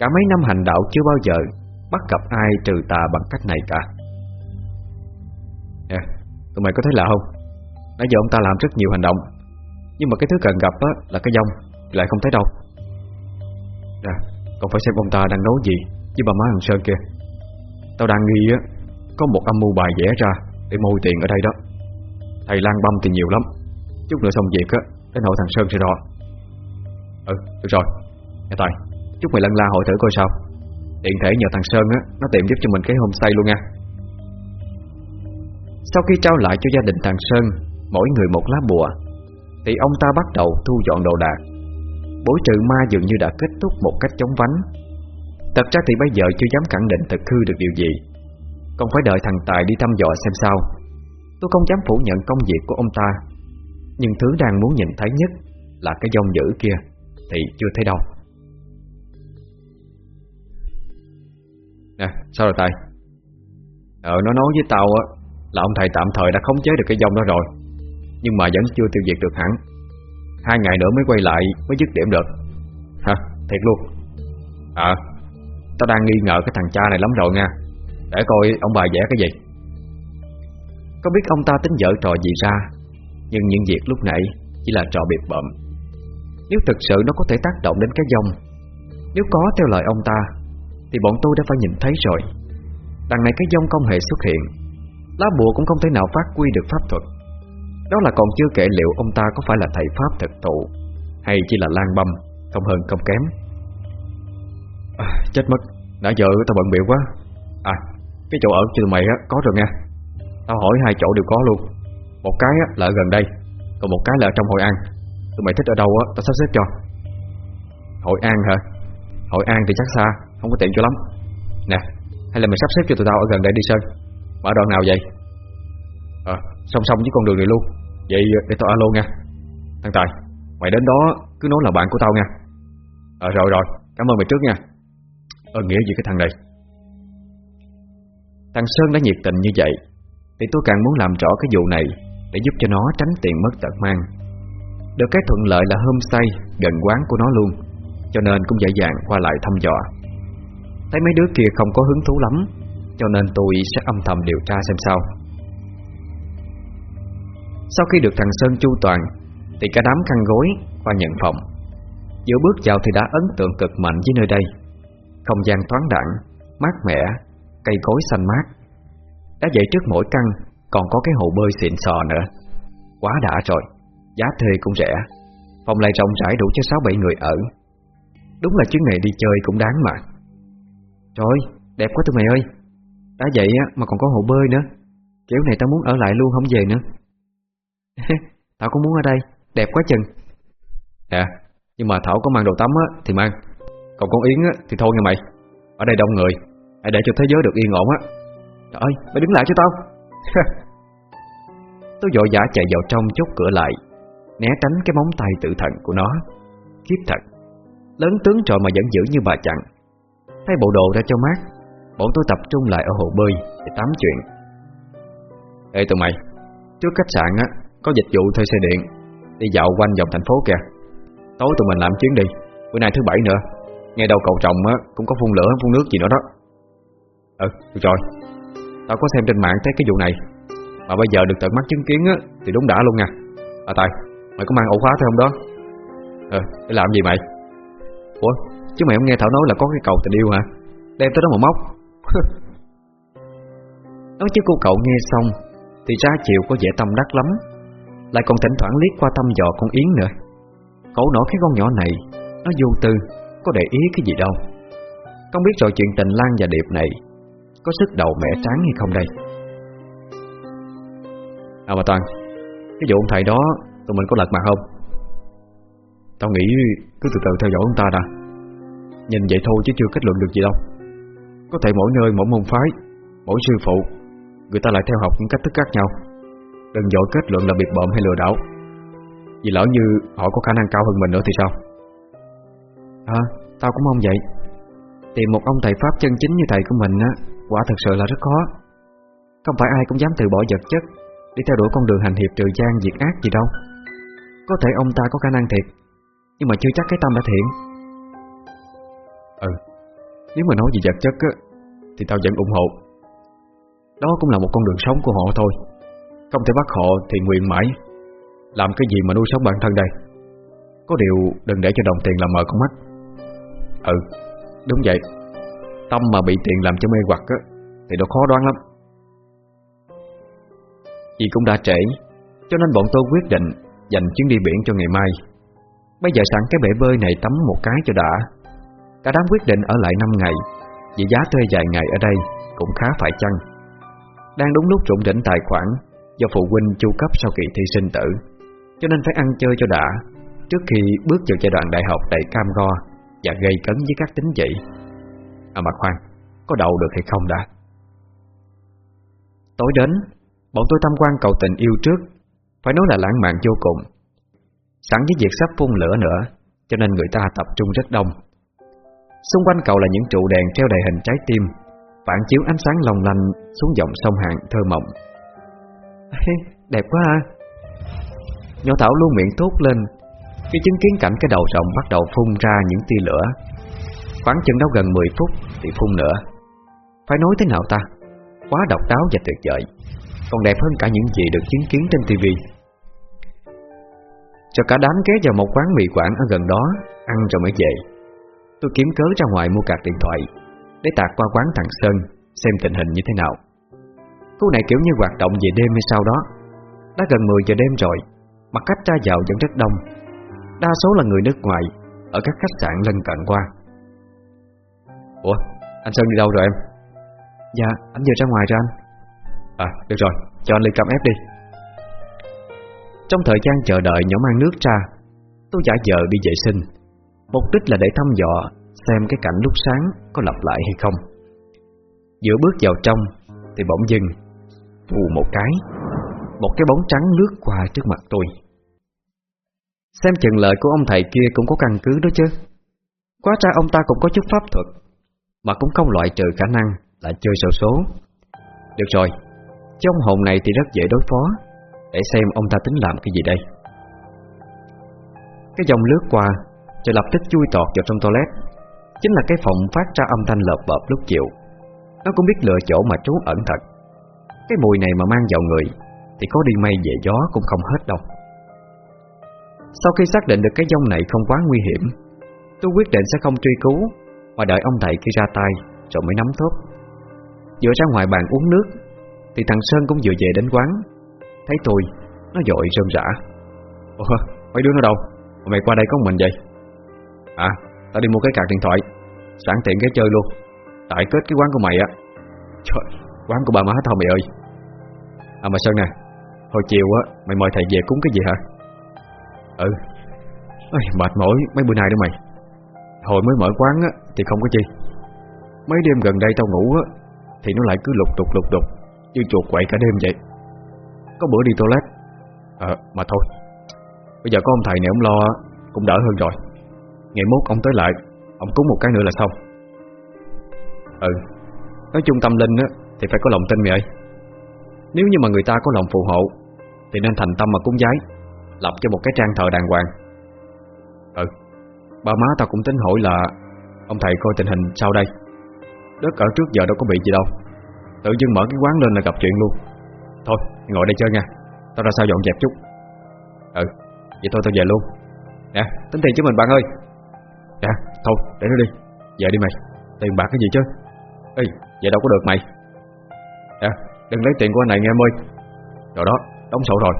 Cả mấy năm hành đạo chưa bao giờ Bắt gặp ai trừ tà bằng cách này cả. Nè, tụi mày có thấy lạ không? Nãy giờ ông ta làm rất nhiều hành động Nhưng mà cái thứ cần gặp á, là cái dông Lại không thấy đâu. Nè, còn phải xem ông ta đang nấu gì Với bà má thằng Sơn kia. Tao đang nghi á Có một âm mưu bài vẽ ra Để môi tiền ở đây đó. Thầy Lan băm thì nhiều lắm Chút nữa xong việc á Đến hội thằng Sơn sẽ rõ Ừ, được rồi. Nghe Tài, chút mày lân la hỏi thử coi sao. Tiện thể nhờ thằng Sơn á Nó tìm giúp cho mình cái homestay luôn nha. Sau khi trao lại cho gia đình thằng Sơn Mỗi người một lá bùa Thì ông ta bắt đầu thu dọn đồ đạc. Bối trừ ma dường như đã kết thúc một cách chóng vánh. Thật ra thì bây giờ chưa dám khẳng định thực hư được điều gì. Còn phải đợi thằng Tài đi thăm dò xem sao. Tôi không dám phủ nhận công việc của ông ta. Nhưng thứ đang muốn nhìn thấy nhất Là cái dông dữ kia Thì chưa thấy đâu. Nè, sao rồi Tài? Ờ, nó nói với tao á Là ông thầy tạm thời đã khống chế được cái dông đó rồi Nhưng mà vẫn chưa tiêu diệt được hẳn. Hai ngày nữa mới quay lại Mới dứt điểm được. Hả, thiệt luôn. À, tao đang nghi ngờ cái thằng cha này lắm rồi nha. Để coi ông bà vẽ cái gì. Có biết ông ta tính dở trò gì ra nhưng những việc lúc nãy Chỉ là trò biệt bợm. Nếu thực sự nó có thể tác động đến cái dông Nếu có theo lời ông ta Thì bọn tôi đã phải nhìn thấy rồi. Đằng này cái dông không hề xuất hiện Lá bùa cũng không thể nào phát quy được pháp thuật. Đó là còn chưa kể liệu ông ta có phải là thầy pháp thực tụ Hay chỉ là lan băm Không hơn không kém. À, Chết mất Nãy giờ tao bận biểu quá. À cái chỗ ở cho tụi mày á có rồi nha. Tao hỏi hai chỗ đều có luôn. Một cái là ở gần đây, Còn một cái là ở trong Hội An. Tụi mày thích ở đâu á, tao sắp xếp cho. Hội An hả? Hội An thì chắc xa, Không có tiện cho lắm. Nè, hay là mày sắp xếp cho tụi tao ở gần đây đi Sơn. Mà ở đoạn nào vậy? À song song với con đường này luôn. Vậy để tao alo nha. Thằng Tài, Mày đến đó cứ nói là bạn của tao nha. Ờ rồi rồi. Cảm ơn mày trước nha. Ờ nghĩa gì cái thằng này? Thằng Sơn đã nhiệt tình như vậy, Thì tôi càng muốn làm rõ cái vụ này. Để giúp cho nó tránh tiền mất tật mang. Được cái thuận lợi là homestay Gần quán của nó luôn, Cho nên cũng dễ dàng qua lại thăm dò. Thấy mấy đứa kia không có hứng thú lắm, Cho nên tôi sẽ âm thầm điều tra xem sao. Sau khi được thằng Sơn chu toàn, Thì cả đám khăn gối qua nhận phòng. Giữa bước vào thì đã ấn tượng cực mạnh với nơi đây. Không gian thoáng đẳng Mát mẻ, Cây cối xanh mát. Đã vậy trước mỗi căn còn có cái hồ bơi xịn sò nữa. Quá đã rồi, Giá thuê cũng rẻ. Phòng lại rộng rãi đủ cho 6-7 người ở. Đúng là chuyến này đi chơi cũng đáng mà. Trời, đẹp quá tụi mày ơi. Đã vậy á, mà còn có hồ bơi nữa. Kiểu này tao muốn ở lại luôn, không về nữa. Tao cũng muốn ở đây, Đẹp quá chừng. À Nhưng mà Thảo có mang đồ tắm á, thì mang. Còn con Yến á, thì thôi nha mày. Ở đây đông người, Hãy để cho thế giới được yên ổn á. Trời ơi, mày đứng lại cho tao. Tôi vội vã chạy vào trong chốt cửa lại, Né tránh cái móng tay tự thần của nó. Kiếp thật, Lớn tướng rồi mà vẫn giữ như bà chặn. Thay bộ đồ ra cho mát, Bọn tôi tập trung lại ở hồ bơi Để tám chuyện. Ê, tụi mày, Trước khách sạn á, Có dịch vụ thuê xe điện Đi dạo quanh vòng thành phố kìa. Tối tụi mình làm chuyến đi, Bữa nay thứ bảy nữa. Nghe đâu cầu trồng á, Cũng có phun lửa, phun nước gì nữa đó. Ừ được rồi. Tao có xem trên mạng thấy cái vụ này. Mà bây giờ được tận mắt chứng kiến á, Thì đúng đã luôn nha. À Tài, Mày có mang ổ khóa theo không đó. Ờ để làm gì mày? Ủa, chứ mày không nghe Thảo nói là có cái cầu tình yêu hả? Đem tới đó mà móc. Nói chứ cô cậu nghe xong, Thì ra chịu có vẻ tâm đắc lắm. Lại còn thỉnh thoảng liếc qua tâm dò con Yến nữa. Cậu nổi cái con nhỏ này, Nó vô tư, Có để ý cái gì đâu. Không biết rồi chuyện tình Lan và Điệp này có sức đầu mẹ tráng hay không đây? À mà Toàn, Cái vụ ông thầy đó, Tụi mình có lật mặt không? Tao nghĩ cứ từ từ theo dõi ông ta đã. Nhìn vậy thôi chứ chưa kết luận được gì đâu. Có thể mỗi nơi, mỗi môn phái, Mỗi sư phụ, Người ta lại theo học những cách thức khác nhau. Đừng dội kết luận là biệt bợm hay lừa đảo. Vì lỡ như họ có khả năng cao hơn mình nữa thì sao? À tao cũng mong vậy. Tìm một ông thầy Pháp chân chính như thầy của mình á Quả thật sự là rất khó. Không phải ai cũng dám từ bỏ vật chất Để theo đuổi con đường hành hiệp trừ gian diệt ác gì đâu. Có thể ông ta có khả năng thiệt Nhưng mà chưa chắc cái tâm đã thiện. Ừ. Nếu mà nói về vật chất á Thì tao vẫn ủng hộ. Đó cũng là một con đường sống của họ thôi. Không thể bắt họ thì nguyện mãi. Làm cái gì mà nuôi sống bản thân đây? Có điều đừng để cho đồng tiền làm mờ con mắt. Ừ Đúng vậy Tâm mà bị tiền làm cho mê hoặc á, Thì nó khó đoán lắm. Vì cũng đã trễ, Cho nên bọn tôi quyết định Dành chuyến đi biển cho ngày mai. Bây giờ sẵn cái bể bơi này tắm một cái cho đã. Cả đám quyết định ở lại 5 ngày, Vì giá thuê vài ngày ở đây Cũng khá phải chăng. Đang đúng lúc rụng đỉnh tài khoản Do phụ huynh chu cấp sau kỳ thi sinh tử, Cho nên phải ăn chơi cho đã, Trước khi bước vào giai đoạn đại học đầy cam go Và gây cấn với các tính dị À mà khoan, Có đậu được hay không đã? Tối đến, Bọn tôi tham quan cầu tình yêu trước. Phải nói là lãng mạn vô cùng. Sẵn với việc sắp phun lửa nữa, Cho nên người ta tập trung rất đông. Xung quanh cầu là những trụ đèn treo đầy hình trái tim, Phản chiếu ánh sáng long lanh Xuống dòng sông hàn thơ mộng. Đẹp quá ha Nhỏ Thảo luôn miệng thốt lên, Khi chứng kiến cảnh cái đầu rồng bắt đầu phun ra những tia lửa. Khoảng chừng đâu gần 10 phút Thì phun nữa Phải nói thế nào ta? Quá độc đáo và tuyệt vời. Còn đẹp hơn cả những gì được chứng kiến trên tivi Cho cả đám ghé vào một quán mì quảng ở gần đó, Ăn rồi mới về. Tôi kiếm cớ ra ngoài mua cạc điện thoại, Để tạt qua quán thằng Sơn, Xem tình hình như thế nào. Cô này kiểu như hoạt động về đêm hay sao đó. Đã gần 10 giờ đêm rồi, Mà khách ra vào vẫn rất đông. Đa số là người nước ngoài, Ở các khách sạn lân cận qua. Ủa anh Sơn đi đâu rồi em? Dạ anh vừa ra ngoài rồi anh. À được rồi cho anh ly cam ép đi. Trong thời gian chờ đợi nhỏ mang nước ra Tôi giả vờ đi vệ sinh. Mục đích là để thăm dò Xem cái cảnh lúc sáng có lặp lại hay không. Giữa bước vào trong Thì bỗng dưng Phù một cái Một cái bóng trắng lướt qua trước mặt tôi. Xem chừng lời của ông thầy kia cũng có căn cứ đó chứ. Quá ra ông ta cũng có chút pháp thuật mà cũng không loại trừ khả năng Là chơi sổ số. Được rồi Trong hồn này thì rất dễ đối phó. Để xem ông ta tính làm cái gì đây. Cái dòng lướt qua, Rồi lập tức chui tọt vào trong toilet. Chính là cái phòng phát ra âm thanh lợp bợp lúc chiều. Nó cũng biết lựa chỗ mà trú ẩn thật. Cái mùi này mà mang vào người, Thì có đi mây về gió cũng không hết đâu. Sau khi xác định được cái dông này không quá nguy hiểm, Tôi quyết định sẽ không truy cứu mà đợi ông thầy kia ra tay Rồi mới nắm thốt. Vừa ra ngoài bàn uống nước Thì thằng Sơn cũng vừa về đến quán. Thấy tôi Nó dội rơm rã. Ủa mấy đứa nó đâu? Mà Mày qua đây có mình vậy? À tao đi mua cái cạc điện thoại. Sẵn tiện cái chơi luôn. Tại kết cái quán của mày á. Trời quán của bà má thôi mày ơi. À mà Sơn nè Hồi chiều á mày mời thầy về cúng cái gì hả? Ừ. Ây, Mệt mỏi mấy bữa nay đó mày. Hồi mới mở quán á, thì không có chi. Mấy đêm gần đây tao ngủ á, Thì nó lại cứ lục tục lục tục, Như chuột quậy cả đêm vậy. Có bữa đi toilet. Ờ mà thôi. Bây giờ có ông thầy này ông lo Cũng đỡ hơn rồi. Ngày mốt ông tới lại, Ông cúng một cái nữa là xong. Ừ Nói chung tâm linh á, Thì phải có lòng tin mày ơi. Nếu như mà người ta có lòng phù hộ, Thì nên thành tâm mà cúng giái Lập cho một cái trang thờ đàng hoàng. Ba má tao cũng tính hỏi là, Ông thầy coi tình hình sau đây? Đất ở trước giờ đâu có bị gì đâu. Tự dưng mở cái quán lên là gặp chuyện luôn. Thôi, ngồi đây chơi nha. Tao ra sao dọn dẹp chút. Ừ Vậy thôi, tao về luôn. Nè, tính tiền cho mình bạn ơi. Dạ thôi, để nó đi. Về đi mày. Tiền bạc cái gì chứ? Ê, vậy đâu có được mày. Dạ đừng lấy tiền của anh này nghe em ơi. Rồi đó, đóng sổ rồi.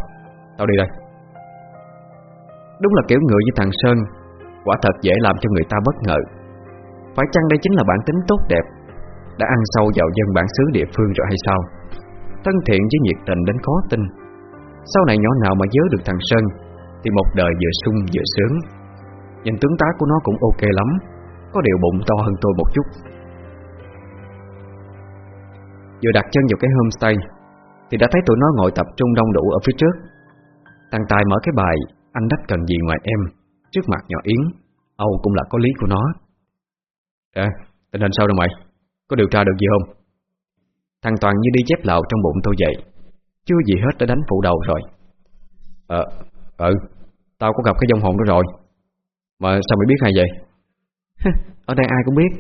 Tao đi đây. Đúng là kiểu người như thằng Sơn. Quả thật dễ làm cho người ta bất ngờ. Phải chăng đây chính là bản tính tốt đẹp? Đã ăn sâu vào dân bản xứ địa phương rồi hay sao? Thân thiện với nhiệt tình đến khó tin. Sau này nhỏ nào mà nhớ được thằng Sơn, Thì một đời vừa sung vừa sướng. Nhìn tướng tá của nó cũng ok lắm, Có điều bụng to hơn tôi một chút. Vừa đặt chân vào cái homestay, Thì đã thấy tụi nó ngồi tập trung đông đủ ở phía trước. Thằng Tài mở cái bài Anh đắt cần gì ngoài em. Trước mặt nhỏ Yến. Âu cũng là có lý của nó. À tình hình sao rồi mày? Có điều tra được gì không? Thằng Toàn như đi chép lạo trong bụng tôi vậy. Chưa gì hết đã đánh phụ đầu rồi. Ờ Ừ Tao có gặp cái dông hồn đó rồi. Mà sao mày biết hay vậy? Ở đây ai cũng biết.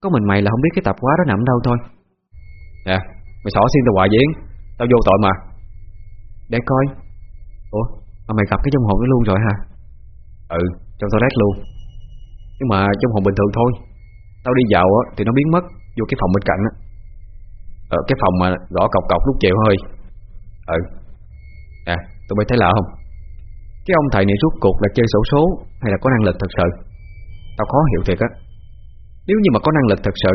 Có mình mày là không biết cái tập quá đó nằm đâu thôi. Nè Mày xỏ xin tao hoài vậy Tao vô tội mà. Để coi. Ủa mà mày gặp cái dông hồn đó luôn rồi hả Ừ trong toilet luôn. Nhưng mà trong phòng bình thường thôi. Tao đi dạo á, thì nó biến mất Vô cái phòng bên cạnh á. Ở cái phòng mà gõ cọc cọc lúc chiều hơi Ừ. Nè tụi mới thấy lạ không? Cái ông thầy này rút cuộc là chơi sổ số Hay là có năng lực thật sự? Tao khó hiểu thiệt á. Nếu như mà có năng lực thật sự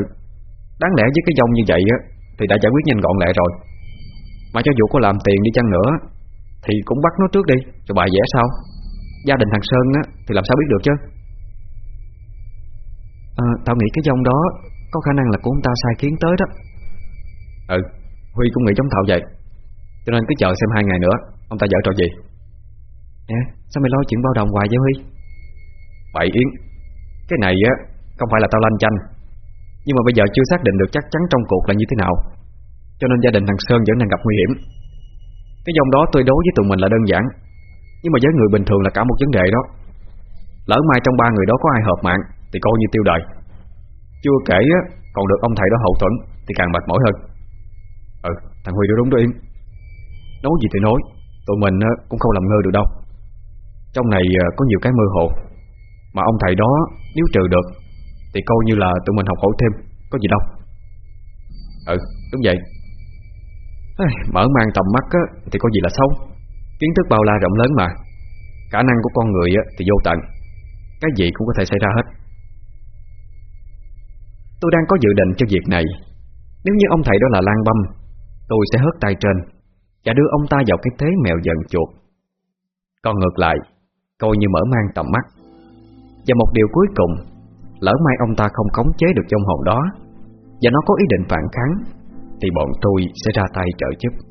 Đáng lẽ với cái dông như vậy á Thì đã giải quyết nhanh gọn lẹ rồi. Mà cho dù có làm tiền đi chăng nữa Thì cũng bắt nó trước đi. Rồi bài vẽ sau Gia đình thằng Sơn á Thì làm sao biết được chứ? À, Tao nghĩ cái dông đó Có khả năng là của ông ta sai khiến tới đó. Ừ Huy cũng nghĩ giống Thảo vậy. Cho nên cứ chờ xem hai ngày nữa Ông ta dở trò gì? Nè sao mày lo chuyện bao đồng hoài vậy Huy? Bậy Yến. Cái này á Không phải là tao lanh chanh. Nhưng mà bây giờ chưa xác định được chắc chắn trong cuộc là như thế nào. Cho nên gia đình thằng Sơn vẫn đang gặp nguy hiểm. Cái dòng đó tôi đối với tụi mình là đơn giản nhưng mà với người bình thường là cả một vấn đề đó. Lỡ mai trong ba người đó có ai hợp mạng Thì coi như tiêu đời. Chưa kể á Còn được ông thầy đó hậu thuẫn Thì càng mệt mỏi hơn. Ừ thằng Huy nói đúng đó Yến. Nói gì thì nói Tụi mình cũng không làm ngơ được đâu. Trong này à, có nhiều cái mơ hồ. Mà ông thầy đó nếu trừ được Thì coi như là tụi mình học hỏi thêm Có gì đâu. Ừ đúng vậy. Mở mang tầm mắt á, thì có gì là xấu? Kiến thức bao la rộng lớn mà. Khả năng của con người á, thì vô tận. Cái gì cũng có thể xảy ra hết. Tôi đang có dự định cho việc này. Nếu như ông thầy đó là Lan Băm Tôi sẽ hớt tay trên Và đưa ông ta vào cái thế mèo giận chuột. Còn ngược lại Coi như mở mang tầm mắt. Và một điều cuối cùng Lỡ mai ông ta không khống chế được trong hồn đó Và nó có ý định phản kháng Thì bọn tôi sẽ ra tay trợ giúp.